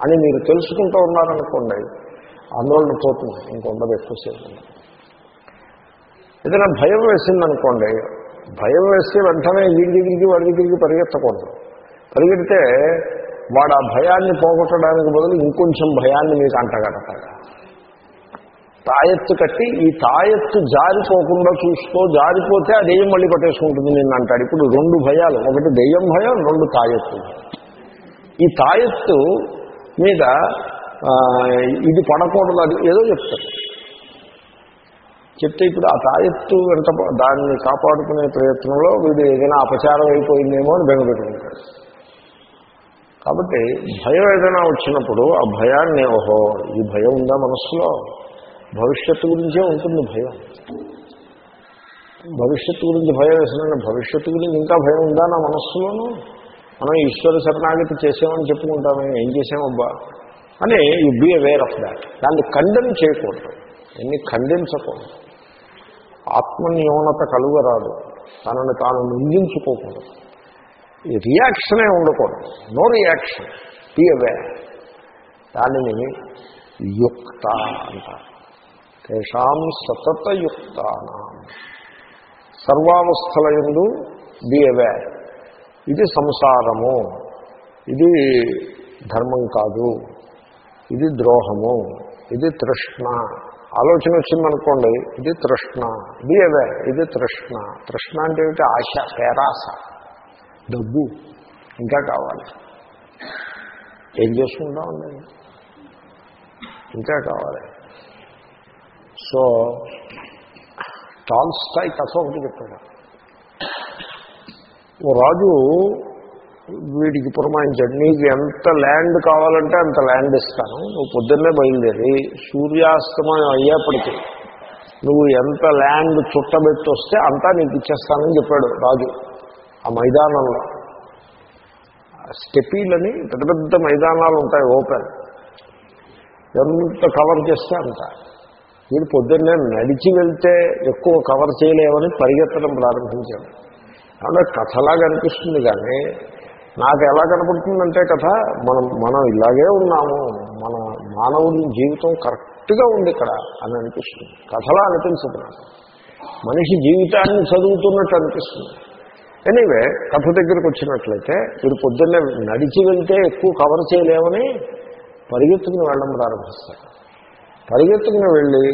అని మీరు తెలుసుకుంటూ ఉన్నారనుకోండి ఆందోళన పోతుంది. ఇంకొండదు ఎక్కువసేపు ఏదైనా భయం వేసిందనుకోండి భయం వేస్తే వెంటనే వీడి దగ్గరికి వాడి దగ్గరికి పరిగెత్తకూడదు. పరిగెడితే వాడు ఆ భయాన్ని పోగొట్టడానికి బదులు ఇంకొంచెం భయాన్ని మీకు అంటగడతాడు. తాయెత్తు కట్టి ఈ తాయెత్తు జారిపోకుండా చూసుకో జారిపోతే ఆ దెయ్యం మళ్ళీ పట్టేసుకుంటుంది నిన్ను అంటాడు. ఇప్పుడు రెండు భయాలు ఒకటి దెయ్యం భయం రెండు తాయెత్తు. ఈ తాయెత్తు మీద ఇది పడకూడదు అది ఏదో చెప్తారు చెప్తే ఇప్పుడు ఆ తాయెత్తు వెంట దాన్ని కాపాడుకునే ప్రయత్నంలో వీడు ఏదైనా అపచారం అయిపోయిందేమో అని బెంగపెట్టుకుంటాడు కాబట్టి భయం ఏదైనా వచ్చినప్పుడు ఆ భయాన్ని ఓహో ఈ భయం ఉందా మనస్సులో? భవిష్యత్తు గురించే ఉంటుంది భయం. భవిష్యత్తు గురించి భయం వేసిన భవిష్యత్తు గురించి ఇంకా భయం ఉందా నా మనస్సులోనూ? మనం ఈశ్వర శరణాగతి చేసామని చెప్పుకుంటామే ఏం చేసామబ్బా? అని you be aware of that దాన్ని ఖండన చేయకూడదు. ఎన్ని ఖండించకూడదు. ఆత్మన్యూనత కలుగరాదు. తనని తాను నిందించుకోకూడదు. రియాక్షనే ఉండకూడదు. No reaction. బీ దానిని యుక్త అంటారు. తేషాం సతతయుక్తానాం సర్వావస్థల ఎందు బి ఇది సంసారము. ఇది ధర్మం కాదు. ఇది ద్రోహము. ఇది తృష్ణ. ఆలోచన వచ్చిందనుకోండి ఇది తృష్ణ. బి అవేర్ ఇది తృష్ణ. తృష్ణ అంటే ఏమిటి? ఆశ పేరాస డబ్బు ఇంకా కావాలి. ఏం చేసుకుంటామండి ఇంకా కావాలి. సో టాల్స్టాయ్ కథ ఒకటి చెప్పాడు. ఓ రాజు వీడికి పురమాయించాడు. నీకు ఎంత ల్యాండ్ కావాలంటే అంత ల్యాండ్ ఇస్తాను. నువ్వు పొద్దున్నే బయలుదేరి సూర్యాస్తమయం అయ్యేప్పటికీ నువ్వు ఎంత ల్యాండ్ చుట్టబెట్టి వస్తే అంతా నీకు ఇచ్చేస్తానని చెప్పాడు రాజు ఆ మైదానంలో. స్టెపీలని పెద్ద పెద్ద మైదానాలు ఉంటాయి ఓపెన్. ఎంత కవర్ చేస్తే అంత. వీడు పొద్దున్నే నడిచి వెళ్తే ఎక్కువ కవర్ చేయలేమని పరిగెత్తడం ప్రారంభించాడు. అంటే కథలాగా అనిపిస్తుంది కానీ నాకు ఎలా కనపడుతుందంటే కథ మనం మనం ఇలాగే ఉన్నాము మన మానవుడి జీవితం కరెక్ట్గా ఉంది ఇక్కడ అని అనిపిస్తుంది. కథలా అనిపించదు నాకు. మనిషి జీవితాన్ని చదువుతున్నట్టు అనిపిస్తుంది. ఎనీవే కథ దగ్గరికి వచ్చినట్లయితే వీడు పొద్దున్నే నడిచి వెళ్తే ఎక్కువ కవర్ చేయలేమని పరిగెత్తుకుని వెళ్ళడం ప్రారంభిస్తాడు. పరిగెత్తుకుని వెళ్ళి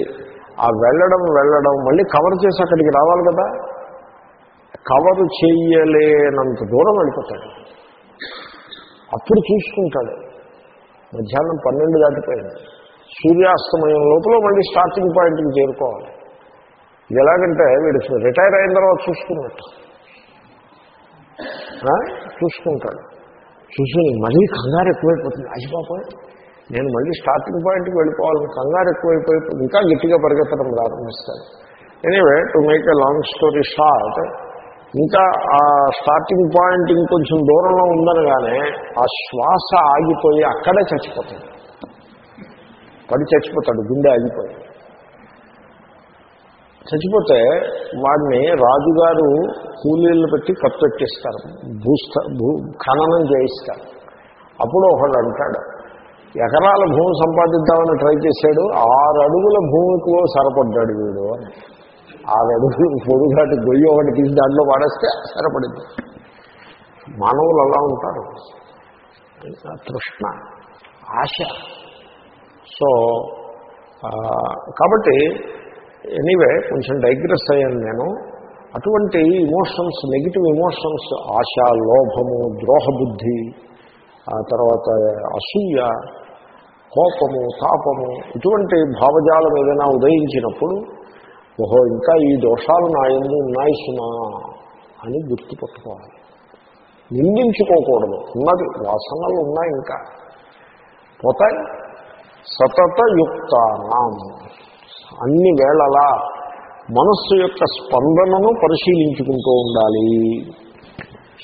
ఆ వెళ్ళడం వెళ్ళడం మళ్ళీ కవర్ చేసి అక్కడికి రావాలి కదా? కవర్ చేయలేనంత దూరం వెళ్ళిపోతాడు. అప్పుడు చూసుకుంటాడు. మధ్యాహ్నం పన్నెండు దాటిపోయింది. సూర్యాస్తమయం లోపల మళ్ళీ స్టార్టింగ్ పాయింట్కి చేరుకోవాలి. ఇది ఎలాగంటే వీడు రిటైర్ అయిన తర్వాత చూసుకున్నట్టు. చూసుకుంటాడు. చూసుకుని మళ్ళీ కంగారు ఎక్కువైపోతుంది. అయ్యబాపోయ్ నేను మళ్ళీ స్టార్టింగ్ పాయింట్కి వెళ్ళిపోవాలని కంగారు ఎక్కువైపోయి ఇంకా గట్టిగా పరిగెత్తడం ప్రారంభిస్తాను. Anyway to make a long story short ఇంకా ఆ స్టార్టింగ్ పాయింట్ ఇంకొంచెం దూరంలో ఉందనగానే ఆ శ్వాస ఆగిపోయి అక్కడే చచ్చిపోతాడు పడి చచ్చిపోతాడు గుండె ఆగిపోయి. చచ్చిపోతే వాడిని రాజుగారు కూలీలు పెట్టి కప్పెట్టిస్తారు భూస్థ భూ ఖననం చేయిస్తారు. అప్పుడు ఒకళ్ళు అంటాడు ఎకరాల భూమి సంపాదిద్దామని ట్రై చేశాడు ఆరు అడుగుల భూమికి సరిపడ్డాడు వీడు అని. ఆ వెదురు పొడుగాటి గొయ్యి ఒకటి తీసి దాంట్లో వాడేస్తే సరిపడింది. మానవులు అలా ఉంటారు. తృష్ణ ఆశ. సో కాబట్టి ఎనీవే కొంచెం డైగ్రెస్ అయ్యాను నేను. అటువంటి ఇమోషన్స్ నెగిటివ్ ఇమోషన్స్ ఆశ లోభము ద్రోహబుద్ధి ఆ తర్వాత అసూయ కోపము తాపము ఇటువంటి భావజాలం ఏదైనా ఉదయించినప్పుడు ఓహో ఇంకా ఈ దోషాలు నా ఎందు ఉన్నాయి సుమా అని గుర్తుపట్టుకోవాలి నిందించుకోకూడదు. ఉన్నది వాసనలు ఉన్నాయి ఇంకా. పోతాయి. సతత యుక్తానాం అన్ని వేళలా మనస్సు యొక్క స్పందనను పరిశీలించుకుంటూ ఉండాలి.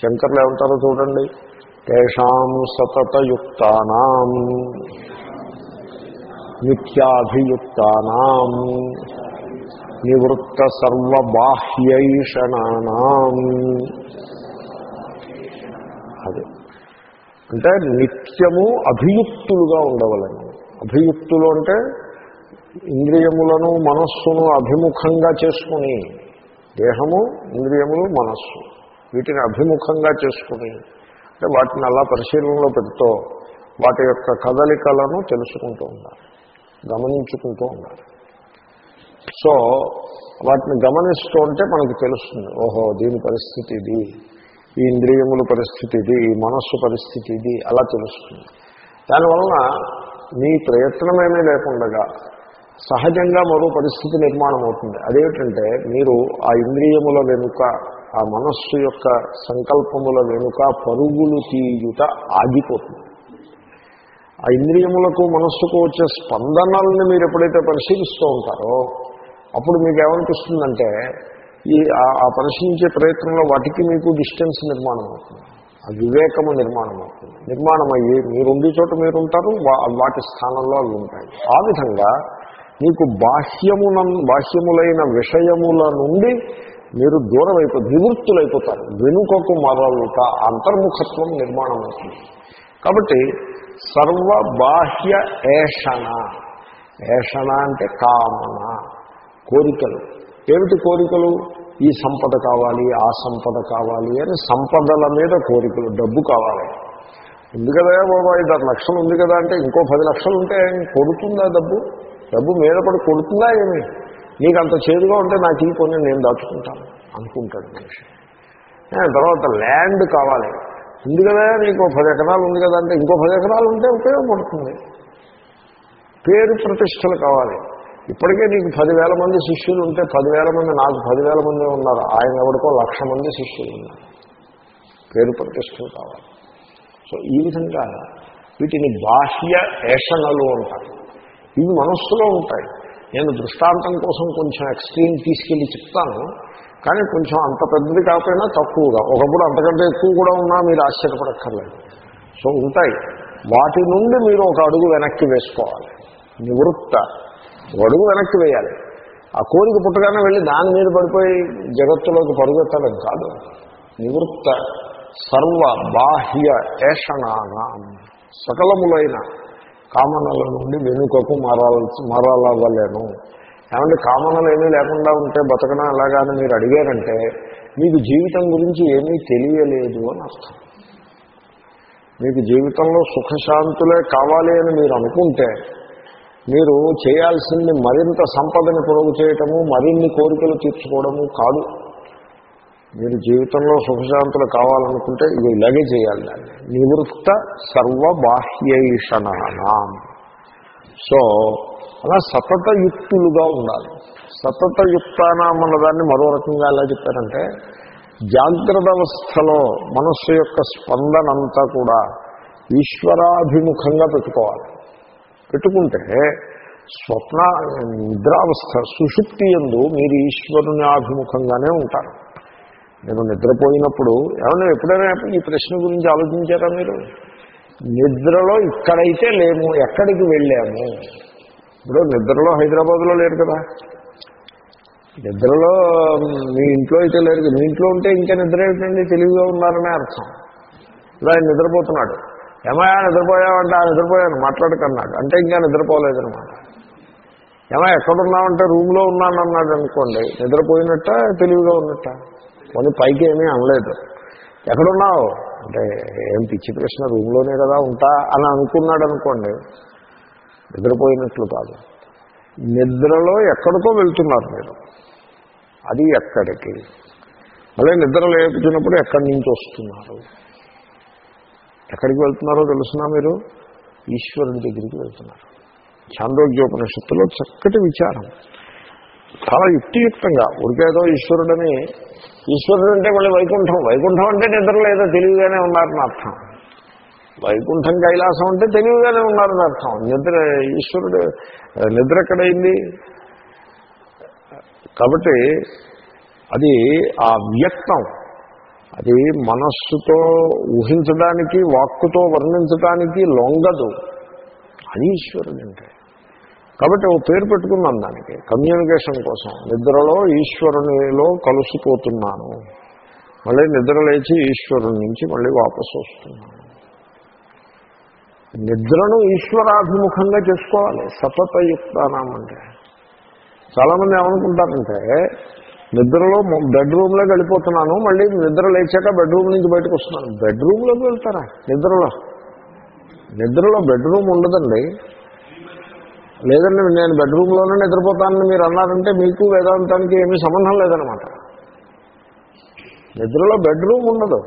శంకర్లు ఏమంటారో చూడండి. తేషాం సతతయుక్తానాం. నిత్యాభియుక్తానాం నివృత్త సర్వబాహ్యైషణానాం. అది. అంటే నిత్యము అభియుక్తులుగా ఉండవలను. అభియుక్తులు అంటే ఇంద్రియములను మనస్సును అభిముఖంగా చేసుకుని దేహము ఇంద్రియములు మనస్సు వీటిని అభిముఖంగా చేసుకుని అంటే వాటిని అలా పరిశీలనలో పెడుతూ వాటి యొక్క కదలికలను తెలుసుకుంటూ ఉండాలి గమనించుకుంటూ ఉండాలి. సో వాటిని గమనిస్తూ ఉంటే మనకు తెలుస్తుంది ఓహో దీని పరిస్థితి ఇది ఈ ఇంద్రియముల పరిస్థితి ఇది ఈ మనస్సు పరిస్థితి ఇది అలా తెలుస్తుంది. దానివలన మీ ప్రయత్నమేమీ లేకుండగా సహజంగా మరో పరిస్థితి నిర్మాణం అవుతుంది అదేమిటంటే మీరు ఆ ఇంద్రియముల వెనుక ఆ మనస్సు యొక్క సంకల్పముల వెనుక పరుగులు తీయుట ఆగిపోతుంది. ఆ ఇంద్రియములకు మనస్సుకు వచ్చే స్పందనల్ని మీరు ఎప్పుడైతే పరిశీలిస్తూ ఉంటారో అప్పుడు మీకు ఏమనిపిస్తుందంటే ఈ ఆ- పరిశీలించే ప్రయత్నంలో వాటికి మీకు డిస్టెన్స్ నిర్మాణం అవుతుంది. ఆ వివేకము నిర్మాణం అవుతుంది. నిర్మాణం అయ్యి మీరు ఉండే చోట మీరు ఉంటారు వా- వాటి స్థానంలో అవి ఉంటాయి. ఆ విధంగా మీకు బాహ్యమున బాహ్యములైన విషయముల నుండి మీరు దూరం అయిపోతారు నివృత్తులైపోతారు వెనుకకు మరలుట అంతర్ముఖత్వం నిర్మాణం అవుతుంది. కాబట్టి సర్వ బాహ్య ఏషణ. ఏషణ అంటే కామన. కోరికలు. ఏమిటి కోరికలు? ఈ సంపద కావాలి ఆ సంపద కావాలి అని సంపదల మీద కోరికలు డబ్బు కావాలి. ఉంది కదా బాబా ఐదారు లక్షలు ఉంది కదా అంటే ఇంకో పది లక్షలు ఉంటే కొడుతుందా డబ్బు? డబ్బు మీద పడి కొడుతుందా ఏమి? నీకు అంత చేదుగా ఉంటే నాకు ఈ కొన్ని నేను దాచుకుంటాను అనుకుంటాడు మనిషి. తర్వాత ల్యాండ్ కావాలి. ఉంది కదా నీకు పది ఎకరాలు ఉంది కదా అంటే ఇంకో పది ఎకరాలు ఉంటే ఉపయోగపడుతుంది. పేరు ప్రతిష్టలు కావాలి. ఇప్పటికే నీకు పదివేల మంది శిష్యులు ఉంటే పదివేల మంది నాకు పదివేల మంది ఉన్నారు. ఆయన ఎవరికో లక్ష మంది శిష్యులు ఉన్నారు. పేరు ప్రతిష్టలు కావాలి. సో ఈ విధంగా వీటిని బాహ్య ఏషణలు అంటారు. ఇవి మనస్సులో ఉంటాయి. నేను దృష్టాంతం కోసం కొంచెం ఎక్స్ట్రీమ్ తీసుకెళ్ళి చెప్తాను కానీ కొంచెం అంత పెద్దది కాకపోయినా తక్కువగా. ఒకప్పుడు అంతకంటే ఎక్కువ కూడా ఉన్నా మీరు ఆశ్చర్యపడక్కర్లేదు. సో ఉంటాయి. వాటి నుండి మీరు ఒక అడుగు వెనక్కి వేసుకోవాలి. నివృత్త. అడుగు వెనక్కి వేయాలి. ఆ కోరిక పుట్టగానే వెళ్ళి దాని మీద పడిపోయి జగత్తులోకి పరుగెత్తడం కాదు. నివృత్త సర్వ బాహ్య ఏషణాన. సకలములైన కామనల నుండి వెనుకకు మారాల్సి మారాలవ్వలేను. ఏమంటే కామనలు ఏమీ లేకుండా ఉంటే బతకడం ఎలాగా అని మీరు అడిగారంటే మీకు జీవితం గురించి ఏమీ తెలియలేదు అని అర్థం. మీకు జీవితంలో సుఖశాంతులే కావాలి అని మీరు అనుకుంటే మీరు చేయాల్సింది మరింత సంపదను పొరుగు చేయటము మరిన్ని కోరికలు తీర్చుకోవడము కాదు. మీరు జీవితంలో సుఖశాంతులు కావాలనుకుంటే ఇది ఇలాగే చేయాలి దాన్ని. నివృత్త సర్వబాహ్యైషణానాం. సో అలా సతతయుక్తులుగా ఉండాలి. సతతయుక్తానాం అన్నదాన్ని మరో రకంగా ఎలా చెప్పారంటే జాగ్రత్త అవస్థలో మనస్సు యొక్క స్పందనంతా కూడా ఈశ్వరాభిముఖంగా పెట్టుకోవాలి. పెట్టుకుంటే స్వప్న నిద్రావస్థ సుషుప్తి ఎందు మీరు ఈశ్వరుని ఆభిముఖంగానే ఉంటారు. నేను నిద్రపోయినప్పుడు ఏమన్నా ఎప్పుడైనా ఈ ప్రశ్న గురించి ఆలోచించారా మీరు? నిద్రలో ఇక్కడైతే లేము ఎక్కడికి వెళ్ళాము? ఇప్పుడు నిద్రలో హైదరాబాద్లో లేరు కదా. నిద్రలో మీ ఇంట్లో అయితే లేరు. కదా. మీ ఇంట్లో ఉంటే ఇంకా నిద్ర ఏమిటండి తెలివిగా ఉన్నారనే అర్థం. ఇలా నిద్రపోతున్నాడు. ఏమయా నిద్రపోయావంటే ఆ నిద్రపోయాను మాట్లాడకన్నాడు అంటే ఇంకా నిద్రపోలేదనమాట. ఏమో ఎక్కడున్నామంటే రూమ్లో ఉన్నాను అన్నాడు అనుకోండి నిద్రపోయినట్ట తెలివిగా ఉన్నట్ట? కొన్ని పైకి ఏమీ అనలేదు. ఎక్కడున్నావు? అంటే ఏం పిచ్చి ప్రశ్న రూమ్లోనే కదా ఉంటా అని అనుకున్నాడు అనుకోండి నిద్రపోయినట్లు కాదు. నిద్రలో ఎక్కడికో వెళ్తున్నారు మీరు. అది ఎక్కడికి? మళ్ళీ నిద్ర లేపుతున్నప్పుడు ఎక్కడి నుంచి వస్తున్నారు? ఎక్కడికి వెళ్తున్నారో తెలుసునా మీరు? ఈశ్వరుడి దగ్గరికి వెళ్తున్నారు. చాంద్రోగ్యోపనిషత్తులో చక్కటి విచారం. చాలా యుక్తియుక్తంగా ఉరికేదో ఈశ్వరుడని ఈశ్వరుడు అంటే మళ్ళీ వైకుంఠం. వైకుంఠం అంటే నిద్ర లేదో తెలివిగానే ఉన్నారని అర్థం. వైకుంఠం కైలాసం అంటే తెలివిగానే ఉన్నారని అర్థం. నిద్ర ఈశ్వరుడు నిద్ర ఎక్కడైంది? కాబట్టి అది ఆ వ్యక్తం అది మనస్సుతో ఊహించడానికి వాక్కుతో వర్ణించడానికి లొంగదు. అది ఈశ్వరుడు అంటే. కాబట్టి ఓ పేరు పెట్టుకున్నాను దానికి కమ్యూనికేషన్ కోసం. నిద్రలో ఈశ్వరునిలో కలిసిపోతున్నాను మళ్ళీ నిద్ర లేచి ఈశ్వరుని నుంచి మళ్ళీ వాపసు వస్తున్నాను. నిద్రను ఈశ్వరాభిముఖంగా చేసుకోవాలి. సతతయుక్తానం అంటే చాలామంది ఏమనుకుంటారంటే నిద్రలో బెడ్రూమ్లోకి వెళ్ళిపోతున్నాను మళ్ళీ నిద్ర లేచాక బెడ్రూమ్ నుంచి బయటకు వస్తున్నాను. బెడ్రూమ్లోకి వెళ్తారా? నిద్రలో? నిద్రలో బెడ్రూమ్ ఉండదండి. లేదండి నేను బెడ్రూమ్లోనే నిద్రపోతానని మీరు అన్నారంటే మీకు వేదాంతానికి ఏమీ సంబంధం లేదనమాట నిద్రలో బెడ్రూమ్ ఉండదు.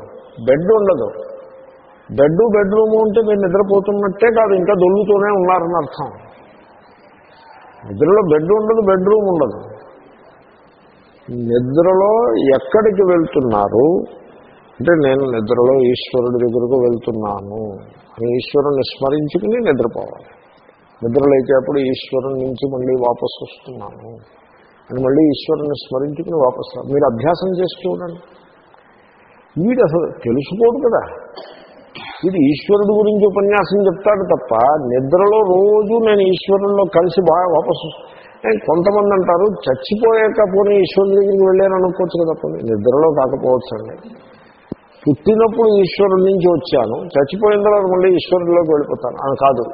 బెడ్ ఉండదు. బెడ్ బెడ్రూమ్ ఉంటే మీరు నిద్రపోతున్నట్టే కాదు ఇంకా దొల్లుతూనే ఉన్నారని అర్థం. నిద్రలో బెడ్ ఉండదు బెడ్రూమ్ ఉండదు. నిద్రలో ఎక్కడికి వెళ్తున్నారు? అంటే నేను నిద్రలో ఈశ్వరుడి దగ్గరకు వెళ్తున్నాను అని ఈశ్వరుని స్మరించుకుని నిద్రపోవాలి. నిద్రలేచేప్పుడు ఈశ్వరుని నుంచి మళ్ళీ వాపసు వస్తున్నాను అని మళ్ళీ ఈశ్వరుని స్మరించుకుని వాపసు మీరు అభ్యాసం చేసి చూడండి. వీడు అసలు తెలుసుకోడు కదా. వీడు ఈశ్వరుడు గురించి ఉపన్యాసం చెప్తాడు తప్ప నిద్రలో రోజు నేను ఈశ్వరుల్లో కలిసి బాగా వాపసు కొంతమంది అంటారు చచ్చిపోయాక పోనీ ఈశ్వరుని దగ్గరికి వెళ్ళాను అనుకోవచ్చు కదా పోనీ. నిద్రలో కాకపోవచ్చు అండి. పుట్టినప్పుడు ఈశ్వరుడి నుంచి వచ్చాను. చచ్చిపోయిన తర్వాత మళ్ళీ ఈశ్వరుడిలోకి వెళ్ళిపోతాను. అని కాదు.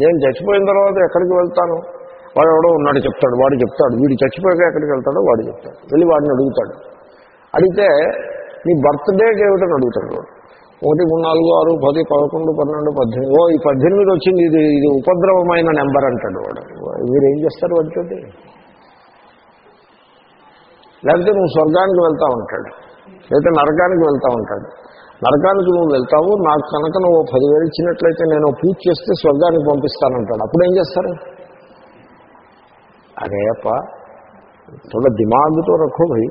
నేను చచ్చిపోయిన తర్వాత ఎక్కడికి వెళ్తాను? వాడు ఎవడో ఉన్నాడు చెప్తాడు. వాడు చెప్తాడు. వీడు చచ్చిపోయాక ఎక్కడికి వెళ్తాడో వాడు చెప్తాడు. వెళ్ళి వాడిని అడుగుతాడు. అడిగితే నీ బర్త్డేకి ఏమిటని అడుగుతాడు వాడు. ఒకటి మూడు నాలుగు ఆరు పది పదకొండు పన్నెండు పద్దెనిమిది. ఓ ఈ పద్దెనిమిది వచ్చింది. ఇది ఇది ఉపద్రవమైన నెంబర్ అంటాడు వాడు. మీరేం చేస్తారు వాటితోటి లేకపోతే నువ్వు స్వర్గానికి వెళ్తా ఉంటాడు లేకపోతే నరకానికి వెళ్తా ఉంటాడు నరకానికి నువ్వు వెళ్తావు. నాకు కనుక నువ్వు పదివేలు ఇచ్చినట్లయితే నేను పూజ చేస్తే స్వర్గానికి పంపిస్తానంటాడు. అప్పుడు ఏం చేస్తారు? అరేప చూడ దిమాగ్తో రఖో భయ్.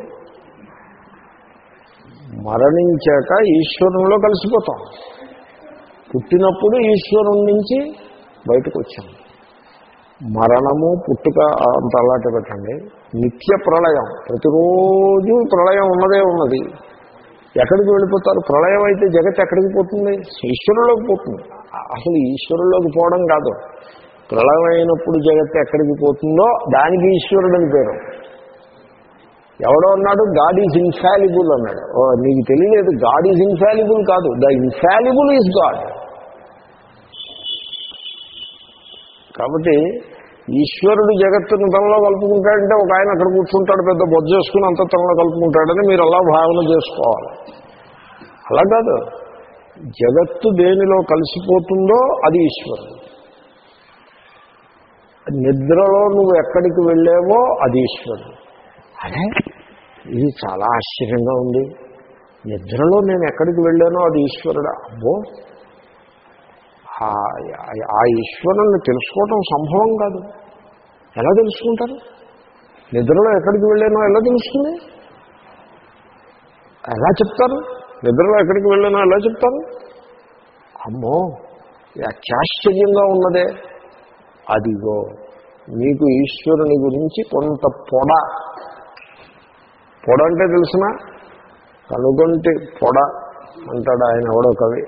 మరణించాక ఈశ్వరంలో కలిసిపోతాం. పుట్టినప్పుడు ఈశ్వరుని నుంచి బయటకు వచ్చాం మరణము పుట్టుక అంత అలాంటి పెట్టండి. నిత్య ప్రళయం. ప్రతిరోజు ప్రళయం ఉన్నదే ఉన్నది. ఎక్కడికి వెళ్ళిపోతారు? ప్రళయం అయితే జగత్ ఎక్కడికి పోతుంది? ఈశ్వరులోకి పోతుంది. అసలు ఈశ్వరులోకి పోవడం కాదు. ప్రళయం అయినప్పుడు జగత్ ఎక్కడికి పోతుందో దానికి ఈశ్వరుడు అని పేరు. ఎవడో అన్నాడు గాడ్ ఈజ్ ఇన్ఫాలిబుల్ అన్నాడు. ఓ నీకు తెలియలేదు గాడ్ ఈజ్ ఇన్ఫాలిబుల్ కాదు. ద ఇన్ఫాలిబుల్ ఈజ్ గాడ్ కాబట్టి ఈశ్వరుడు జగత్తును తనలో కలుపుకుంటాడంటే ఒక ఆయన అక్కడ కూర్చుంటాడు పెద్ద బొద్దు చేసుకుని అంత తనలో కలుపుకుంటాడని మీరు అలా భావన చేసుకోవాలి. అలా కాదు. జగత్తు దేనిలో కలిసిపోతుందో అది ఈశ్వరుడు. నిద్రలో నువ్వు ఎక్కడికి వెళ్ళావో అది ఈశ్వరుడు. అరే ఇది చాలా ఆశ్చర్యంగా ఉంది. నిద్రలో నేను ఎక్కడికి వెళ్ళానో అది ఈశ్వరుడా. అబ్బో! ఆ- ఈశ్వరుణ్ణి తెలుసుకోవటం సంభవం కాదు. ఎలా తెలుసుకుంటారు? నిద్రలో ఎక్కడికి వెళ్ళానో ఎలా తెలుస్తుంది? ఎలా చెప్తారు? నిద్రలో ఎక్కడికి వెళ్ళానో ఎలా చెప్తారు? అమ్మో! అత్యాశ్చర్యంగా ఉన్నదే. అదిగో మీకు ఈశ్వరుని గురించి కొంత పొడ పొడ అంటే తెలిసిన? కనుగొంటి పొడ అంటాడు ఆయన ఎవడో కవి.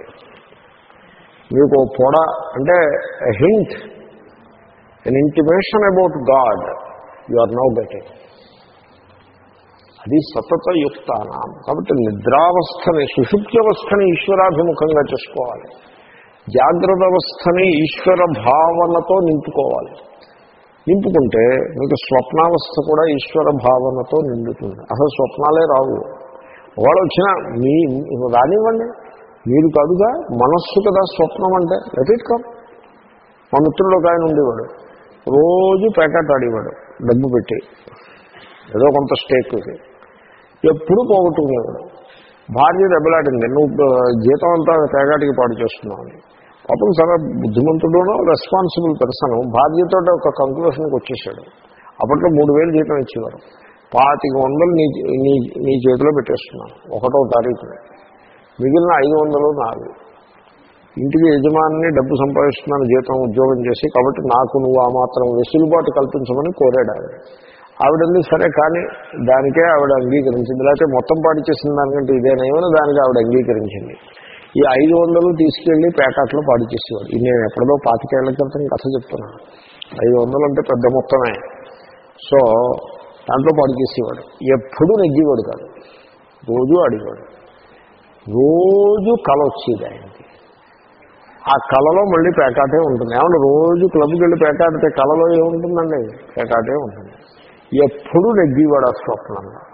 మీకు పొడ అంటే hint an intimation about God you are now getting అది సతత యుక్తానం కాబట్టి నిద్రావస్థని సుషుప్త్యవస్థని ఈశ్వరాభిముఖంగా చేసుకోవాలి. జాగ్రత్త అవస్థని ఈశ్వర భావనతో నింపుకోవాలి. నింపుకుంటే మీకు స్వప్నావస్థ కూడా ఈశ్వర భావనతో నిండుతుంది. అసలు స్వప్నాలే రావు. ఒకవేళ వచ్చినా మీ రానివ్వండి. మీరు కాదుగా మనస్సు కదా స్వప్నం అంటే. లెట్ కమ్ మా మిత్రుడు ఒక ఆయన ఉండేవాడు. రోజు ప్యాకెట్ ఆడేవాడు డబ్బు పెట్టి. ఏదో కొంత స్టేక్ ఎప్పుడూ ఎప్పుడు పోగొట్టుకునేవాడు. భార్య దెబ్బలాడింది. నువ్వు జీతం అంతా పేకాటికి పాడు చేస్తున్నావు అని. పాపం చాలా బుద్ధిమంతుడునో రెస్పాన్సిబుల్ పర్సన్ భార్యతో ఒక కంక్లూషన్కి వచ్చేసాడు. అప్పట్లో మూడు వేలు జీతం ఇచ్చేవారు. పాతిక వందలు నీ నీ నీ చేతిలో పెట్టేస్తున్నాను ఒకటో తారీఖున. మిగిలిన ఐదు వందలు నాలుగు ఇంటికి యజమాని డబ్బు సంపాదిస్తున్నాను జీతం ఉద్యోగం చేసి కాబట్టి నాకు నువ్వు ఆ మాత్రం వెసులుబాటు కల్పించమని కోరాడు ఆవిడ. ఆవిడంది సరే కానీ దానికే ఆవిడ అంగీకరించింది. లేకపోతే మొత్తం పాటి చేసిన దానికంటే ఇదేనేమని దానికి ఆవిడ అంగీకరించింది. ఈ ఐదు వందలు తీసుకెళ్ళి పేకాట్లో పాడు చేసేవాడు. ఇది నేను ఎప్పుడో పాతికేళ్ళ క్రితం కథ చెప్తున్నాను. ఐదు వందలు అంటే పెద్ద మొత్తమే. సో దాంట్లో పాడు చేసేవాడు. ఎప్పుడూ నెగ్గేవాడు కాదు. రోజు అడిగాడు రోజు కళ వచ్చేది ఆయనకి. ఆ కళలో మళ్ళీ పేకాటే ఉంటుంది. ఏమన్నా రోజు క్లబ్కి వెళ్ళి పేకాడితే కళలో ఏముంటుందండి? పేకాటే ఉంటుంది. ఎప్పుడు నెగ్గేవాడు ఆ స్వప్నంలో.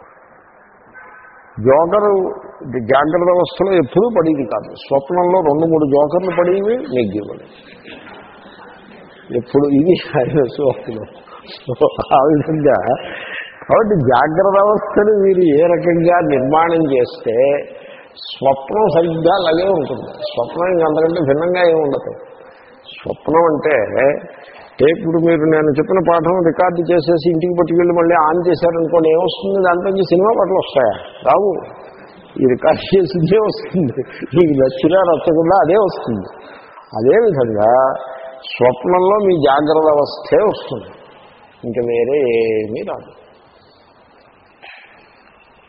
జోకరు జాగ్రత్త అవస్థలో ఎప్పుడూ పడేది కాదు. స్వప్నంలో రెండు మూడు జోకర్లు పడేవి నెగ్గేవాడు ఎప్పుడు ఇది ఆయన స్వప్నం. ఆ విధంగా కాబట్టి జాగ్రత్త అవస్థను మీరు ఏ రకంగా నిర్మాణం చేస్తే స్వప్నం సరిగ్గా అలాగే ఉంటుంది. స్వప్నం ఇంకా అంతకంటే భిన్నంగా ఏమి ఉండదు స్వప్నం అంటే టేప్ ఇప్పుడు మీరు నేను చెప్పిన పాఠం రికార్డు చేసేసి ఇంటికి పట్టుకెళ్ళి మళ్ళీ ఆన్ చేశారనుకోండి ఏమొస్తుంది? దాంట్లోంచి సినిమా పాటలు వస్తాయా? రావు. ఈ రికార్డ్ చేసిందే వస్తుంది. మీకు నచ్చినా నచ్చకుండా అదే వస్తుంది. అదేవిధంగా స్వప్నంలో మీ జాగ్రత్త అవస్థే వస్తుంది. ఇంకా వేరే ఏమీ రాదు.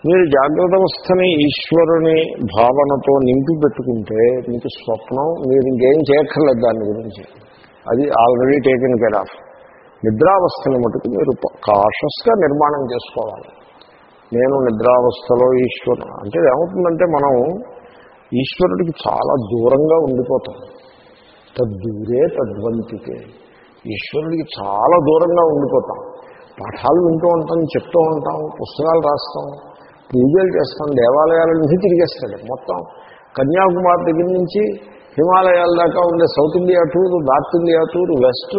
మీరు జాగ్రత్త అవస్థని ఈశ్వరుని భావనతో నింపి పెట్టుకుంటే మీకు స్వప్నం మీరు ఇంకేం చేయక్కర్లేదు దాని గురించి. అది ఆల్రెడీ టేకెన్ కేర్ ఆఫ్ నిద్రావస్థను మటుకు మీరు కాషస్గా నిర్మాణం చేసుకోవాలి. నేను నిద్రావస్థలో ఈశ్వరు అంటే ఏమవుతుందంటే మనం ఈశ్వరుడికి చాలా దూరంగా ఉండిపోతాం. తద్దూరే తద్వంతికే. ఈశ్వరుడికి చాలా దూరంగా ఉండిపోతాం. పాఠాలు వింటూ ఉంటాం చెప్తూ ఉంటాం పుస్తకాలు రాస్తాం పూజలు చేస్తాం దేవాలయాలన్నీ తిరిగేస్తాడు మొత్తం కన్యాకుమారి దగ్గర నుంచి హిమాలయాల దాకా ఉండే south India tour north India tour west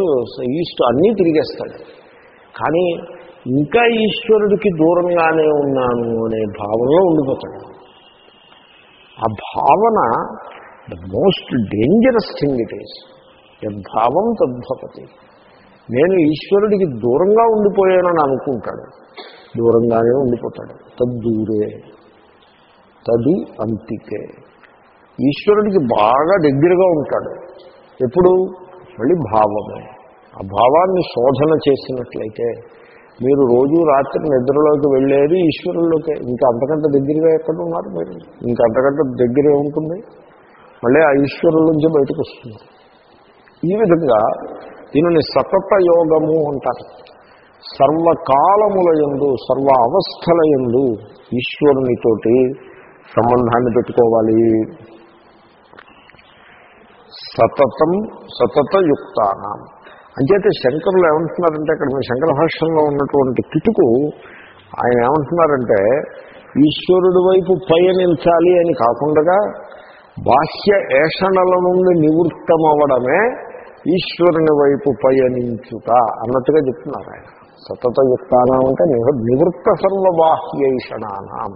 east అన్నీ తిరిగేస్తాడు కానీ ఇంకా ఈశ్వరుడికి దూరంగానే ఉన్నాను అనే భావనలో ఉండిపోతాడు. ఆ భావన the most dangerous thing it is యద్భావం తద్భవతి. నేను ఈశ్వరుడికి దూరంగా ఉండిపోయానని అనుకుంటాడు. దూరంగానే ఉండిపోతాడు. తద్దూరే. తది అంతికే. ఈశ్వరుడికి బాగా దగ్గరగా ఉంటాడు. ఎప్పుడు? మళ్ళీ భావమే. ఆ భావాన్ని శోధన చేసినట్లయితే మీరు రోజు రాత్రి నిద్రలోకి వెళ్ళేది ఈశ్వరుల్లోకే. ఇంకా అంతకంటే దగ్గరగా ఎక్కడ ఉన్నారు మీరు? ఇంకా అంతకంటే దగ్గరే ఉంటుంది. మళ్ళీ ఆ ఈశ్వరుల నుంచి బయటకు వస్తుంది. ఈ విధంగా దీనిని సతత యోగము అంటారు. సర్వకాలముల ఎందు సర్వ అవస్థల ఎందు ఈశ్వరునితోటి సంబంధాన్ని పెట్టుకోవాలి. సతతం సతతయుక్తానం. అంచేతే శంకరులు ఏమంటున్నారంటే అక్కడ మీ శంకర భాష్యంలో ఉన్నటువంటి కిటుకు ఆయన ఏమంటున్నారంటే ఈశ్వరుడి వైపు పయనించాలి అని కాకుండా బాహ్య ఏషణల నుండి నివృత్తమవ్వడమే ఈశ్వరుని వైపు పయనించుట అన్నట్టుగా చెప్తున్నారు ఆయన. సతతయుక్తానం అంటే నివ- నివృత్త సర్వబాహ్యైషణానం.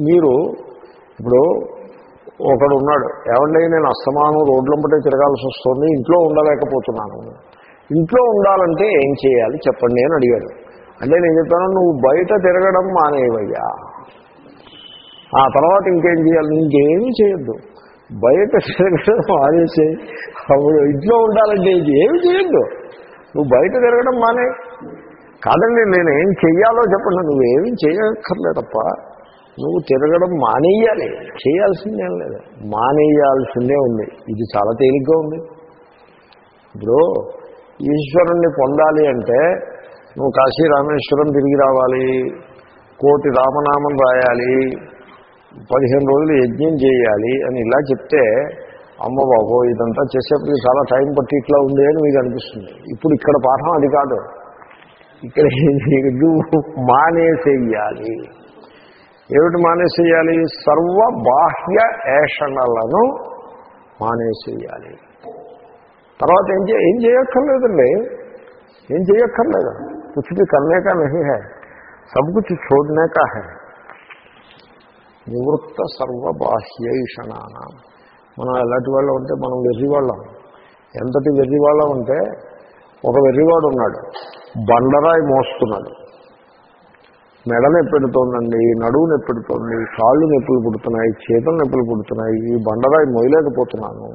మీరు ఇప్పుడు ఒకడు ఉన్నాడు ఏమండి నేను అస్తమానం రోడ్లంపటే తిరగాల్సి వస్తుంది ఇంట్లో ఉండలేకపోతున్నాను. ఇంట్లో ఉండాలంటే ఏం చేయాలి? చెప్పండి అని అడిగాడు. అంటే నేను చెప్పాను నువ్వు బయట తిరగడం మానేవయ్యా? ఆ తర్వాత ఇంకేం చేయాలి? ఇంకేమీ చేయొద్దు. బయట తిరగడం మానేసే. అప్పుడు ఇంట్లో ఉండాలంటే ఏమి చేయొద్దు. నువ్వు బయట తిరగడం మానే. కాదండి నేను ఏం చెయ్యాలో చెప్పండి. నువ్వేమీ చేయక్కర్లేదప్ప. నువ్వు తిరగడం మానేయాలి. చేయాల్సిందేం లేదు. మానేయాల్సిందే ఉంది. ఇది చాలా తేలిగ్గా ఉంది. ఇప్పుడు ఈశ్వరుణ్ణి పొందాలి అంటే నువ్వు కాశీ రామేశ్వరం తిరిగి రావాలి. కోటి రామనామం రాయాలి. పదిహేను రోజులు యజ్ఞం చేయాలి అని ఇలా చెప్తే అమ్మ బాబో ఇదంతా చేసేప్పటికి చాలా టైం పట్టి ఇట్లా ఉంది అని మీకు అనిపిస్తుంది. ఇప్పుడు ఇక్కడ పాఠం అది కాదు. ఇక్కడ *laughs* నువ్వు మానేసేయాలి. ఏమిటి మానేసేయాలి? సర్వ బాహ్య ఏషణలను మానేసేయాలి. తర్వాత ఏం చే ఏం చేయక్కర్లేదండి. ఏం చేయక్కర్లేదు. కుచ్చి కన్నేక నహి హే. సబ్ है చూడనేక హే. నివృత్త సర్వ బాహ్య ఈషణ మనం ఎలాంటి వాళ్ళం ఉంటే మనం వెర్రివాళ్ళం. ఎంతటి వెర్రివాళ్ళం ఉంటే ఒక వెర్రివాడు ఉన్నాడు. బండరాయి మోస్తున్నాడు. మెడ నొప్పెడుతోందండి నడువు నొప్పెడుతోంది కాళ్ళు నొప్పులు పుడుతున్నాయి చేతులు నొప్పులు పుడుతున్నాయి ఈ బండరాయి మోయలేకపోతున్నాను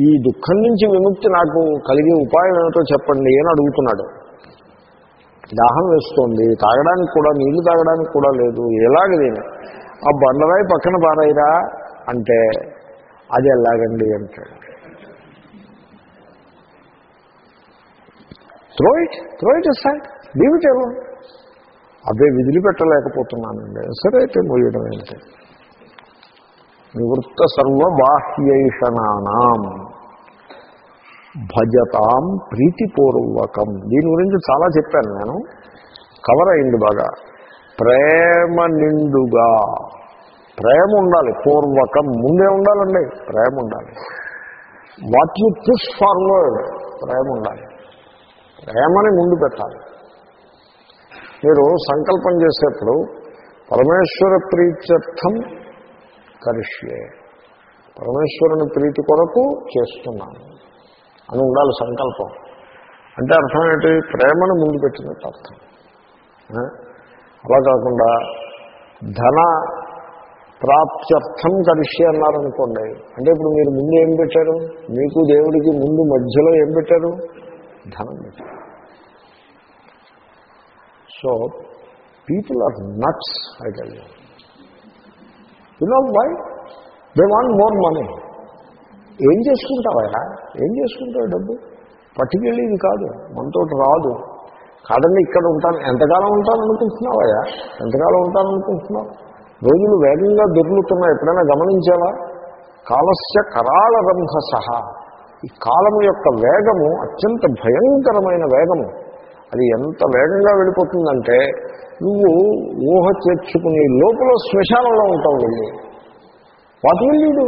ఈ దుఃఖం నుంచి విముక్తి నాకు కలిగే ఉపాయం ఏమిటో చెప్పండి అని అడుగుతున్నాడు. దాహం వేస్తోంది తాగడానికి కూడా నీళ్ళు తాగడానికి కూడా లేదు ఎలాగది ఆ బండరాయి పక్కన పారాయిరా అంటే అది ఎలాగండి అంటాడు throw it throw it side leave it ఎవరు అదే విదిలిపెట్టలేకపోతున్నానండి. సరే అయితే మోయడం ఏంటి? నివృత్త సర్వ బాహ్యైషణానాం భజతాం ప్రీతిపూర్వకం. దీని గురించి చాలా చెప్పాను నేను. కవర్ అయింది బాగా. ప్రేమ నిండుగా. ప్రేమ ఉండాలి పూర్వకం. ముందే ఉండాలండి ప్రేమ ఉండాలి. వాట్ యు పుష్ ఫార్వర్డ్ ప్రేమ ఉండాలి. ప్రేమని ముందు పెట్టాలి. మీరు సంకల్పం చేసేప్పుడు పరమేశ్వర ప్రీత్యర్థం కరిష్యే. పరమేశ్వరుని ప్రీతి కొరకు చేస్తున్నాను అని ఉండాలి సంకల్పం. అంటే అర్థం ఏంటి? ప్రేమను ముందు పెట్టినట్టు అర్థం. అలా కాకుండా ధన ప్రాప్త్యర్థం కలిసి అన్నారనుకోండి. అంటే ఇప్పుడు మీరు ముందు ఏం పెట్టారు? మీకు దేవుడికి ముందు మధ్యలో ఏం పెట్టారు? ధనం పెట్టారు. So people are nuts I tell you you know why they want more money ఏం చేసుకుంటావా ఏం చేసుకుంటావు డబ్బు? పట్టుకెళ్ళి ఇది కాదు మనతో రాదు. కాదండి ఇక్కడ ఉంటాను. ఎంతకాలం ఉంటాను అనుకుంటున్నావయ్యా ఎంతకాలం ఉంటాను అనుకుంటున్నావు రోజులు వేగంగా దొరుకుతున్నాయి ఎప్పుడైనా గమనించావా? కాలస్య కరాళ రంహ సహా. ఈ కాలము యొక్క వేగము అత్యంత భయంకరమైన వేగము. అది ఎంత వేగంగా వెళ్ళిపోతుందంటే నువ్వు ఊహ చేర్చుకునే లోపల శ్మశానంలో ఉంటావు వెళ్ళి what will you do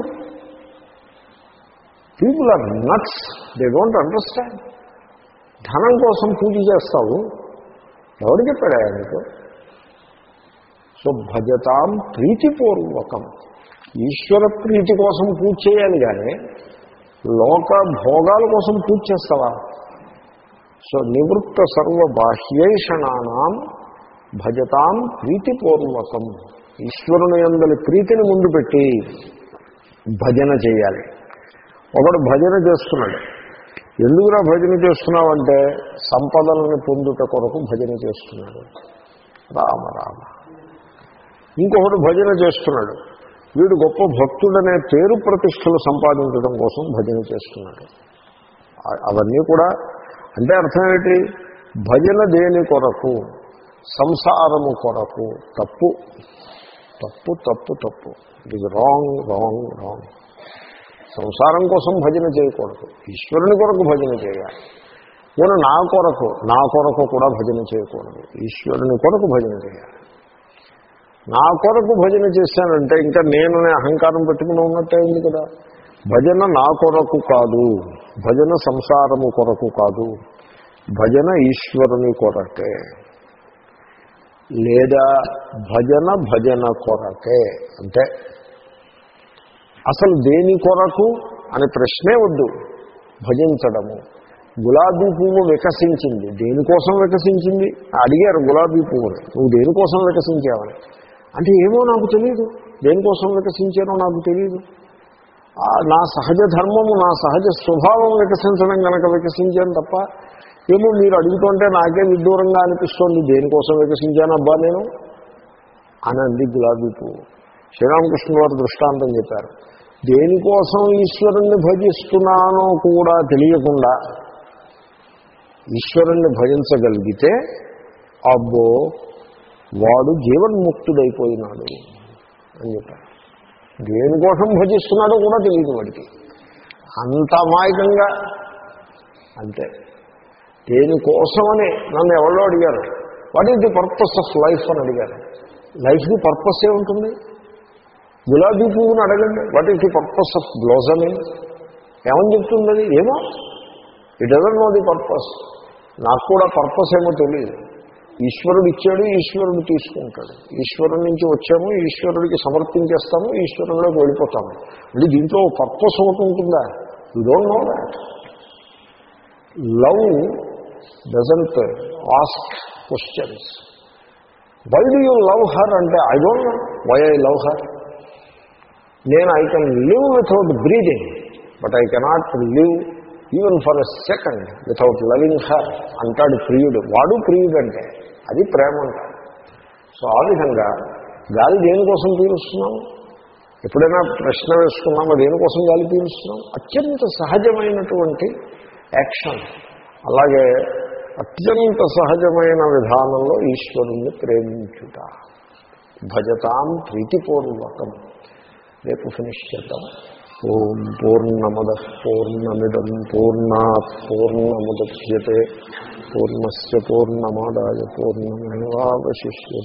people are nuts they don't understand ధనం కోసం పూజ చేస్తావు. ఎవరు చెప్పాడా నీకు? సో భజతాం ప్రీతిపూర్వకం. ఈశ్వర ప్రీతి కోసం పూజ చేయాలి కానీ లోక భోగాల కోసం పూజ చేస్తావా? సో నివృత్త సర్వబాహ్యేషణానం భజతాం ప్రీతిపూర్వకం. ఈశ్వరుని అందరి ప్రీతిని ముందు పెట్టి భజన చేయాలి. ఒకడు భజన చేస్తున్నాడు. ఎందుకురా భజన చేస్తున్నావంటే సంపదలను పొందుట కొరకు భజన చేస్తున్నాడు. రామ రామ. ఇంకొకడు భజన చేస్తున్నాడు. వీడు గొప్ప భక్తుడనే పేరు ప్రతిష్టలు సంపాదించడం కోసం భజన చేస్తున్నాడు. అవన్నీ కూడా అంటే అర్థం భజన దేని కొరకు? సంసారము కొరకు. తప్పు. తప్పు తప్పు తప్పు. It is wrong wrong wrong సంసారం కోసం భజన చేయకూడదు. ఈశ్వరుని కొరకు భజన చేయాలి. నేను నా కొరకు నా కొరకు కూడా భజన చేయకూడదు. ఈశ్వరుని కొరకు భజన చేయాలి. నా కొరకు భజన చేశానంటే ఇంకా నేను అహంకారం పెట్టుకుని ఉన్నట్టే ఉంది కదా. భజన నా కొరకు కాదు. భజన సంసారము కొరకు కాదు భజన ఈశ్వరుని కొరకే. లేదా భజన భజన కొరకే అంటే అసలు దేని కొరకు అనే ప్రశ్నే వద్దు భజించడము. గులాబీ పువ్వు వికసించింది దేనికోసం వికసించింది? అడిగారు గులాబీ పువ్వుని నువ్వు దేనికోసం వికసించావని. అంటే ఏమో నాకు తెలియదు దేనికోసం వికసించానో నాకు తెలియదు నా సహజ ధర్మము నా సహజ స్వభావం వికసించడం కనుక వికసించాను తప్ప ఏమో మీరు అడుగుతుంటే నాకే విదూరంగా అనిపిస్తోంది దేనికోసం వికసించాను అబ్బా నేను? అని అంది గులాబీ పువ్వు. శ్రీరామకృష్ణ వారు దృష్టాంతం చెప్పారు. దేనికోసం ఈశ్వరుణ్ణి భజిస్తున్నానో కూడా తెలియకుండా ఈశ్వరుణ్ణి భజించగలిగితే అబ్బో వాడు జీవన్ముక్తుడైపోయినాడు అని చెప్పారు. దేనికోసం భజిస్తున్నాడో కూడా తెలియదు వాడికి. అంత అమాయకంగా. అంతే. దేనికోసమని నన్ను ఎవరో అడిగారు. What is the purpose of life అని అడిగారు. లైఫ్ది పర్పస్ ఏముంటుంది? గులాబీ పువ్వుని అడగండి. What is the purpose of బ్లౌజని ఏమని చెప్తుంది ఏమో? It doesn't know the purpose నాకు కూడా పర్పస్ ఏమో తెలియదు. ఈశ్వరుడు ఇచ్చాడు ఈశ్వరుడు తీసుకుంటాడు. ఈశ్వరుడి నుంచి వచ్చాము ఈశ్వరుడికి సమర్పించేస్తాము ఈశ్వరుడిలోకి వెళ్ళిపోతాము. అంటే దీంట్లో పర్పస్ ఒకటి ఉంటుందా? You don't know that love doesn't ask questions why do you love her అంటే I don't know why I love her నేను I can live without breathing but I cannot live even for a second without loving her అంటాడు ప్రియుడు. వాడు ప్రియుడు అంటే అది ప్రేమ అంటారు so ఆ విధంగా గాలి దేనికోసం పీలుస్తున్నాం? ఎప్పుడైనా ప్రశ్న వేసుకున్నామా దేనికోసం గాలి పీలుస్తున్నాం? అత్యంత సహజమైనటువంటి యాక్షన్. అలాగే అత్యంత సహజమైన విధానంలో ఈశ్వరుణ్ణి ప్రేమించుట. భజతాం ప్రీతిపూర్వకం. రేపు ఫినిష్ చేద్దాం. ఓం పూర్ణమద పూర్ణమిదం పూర్ణా పూర్ణముద్యతే. పూర్ణస్ పూర్ణమాదాయ పూర్ణమేవాశిష్యే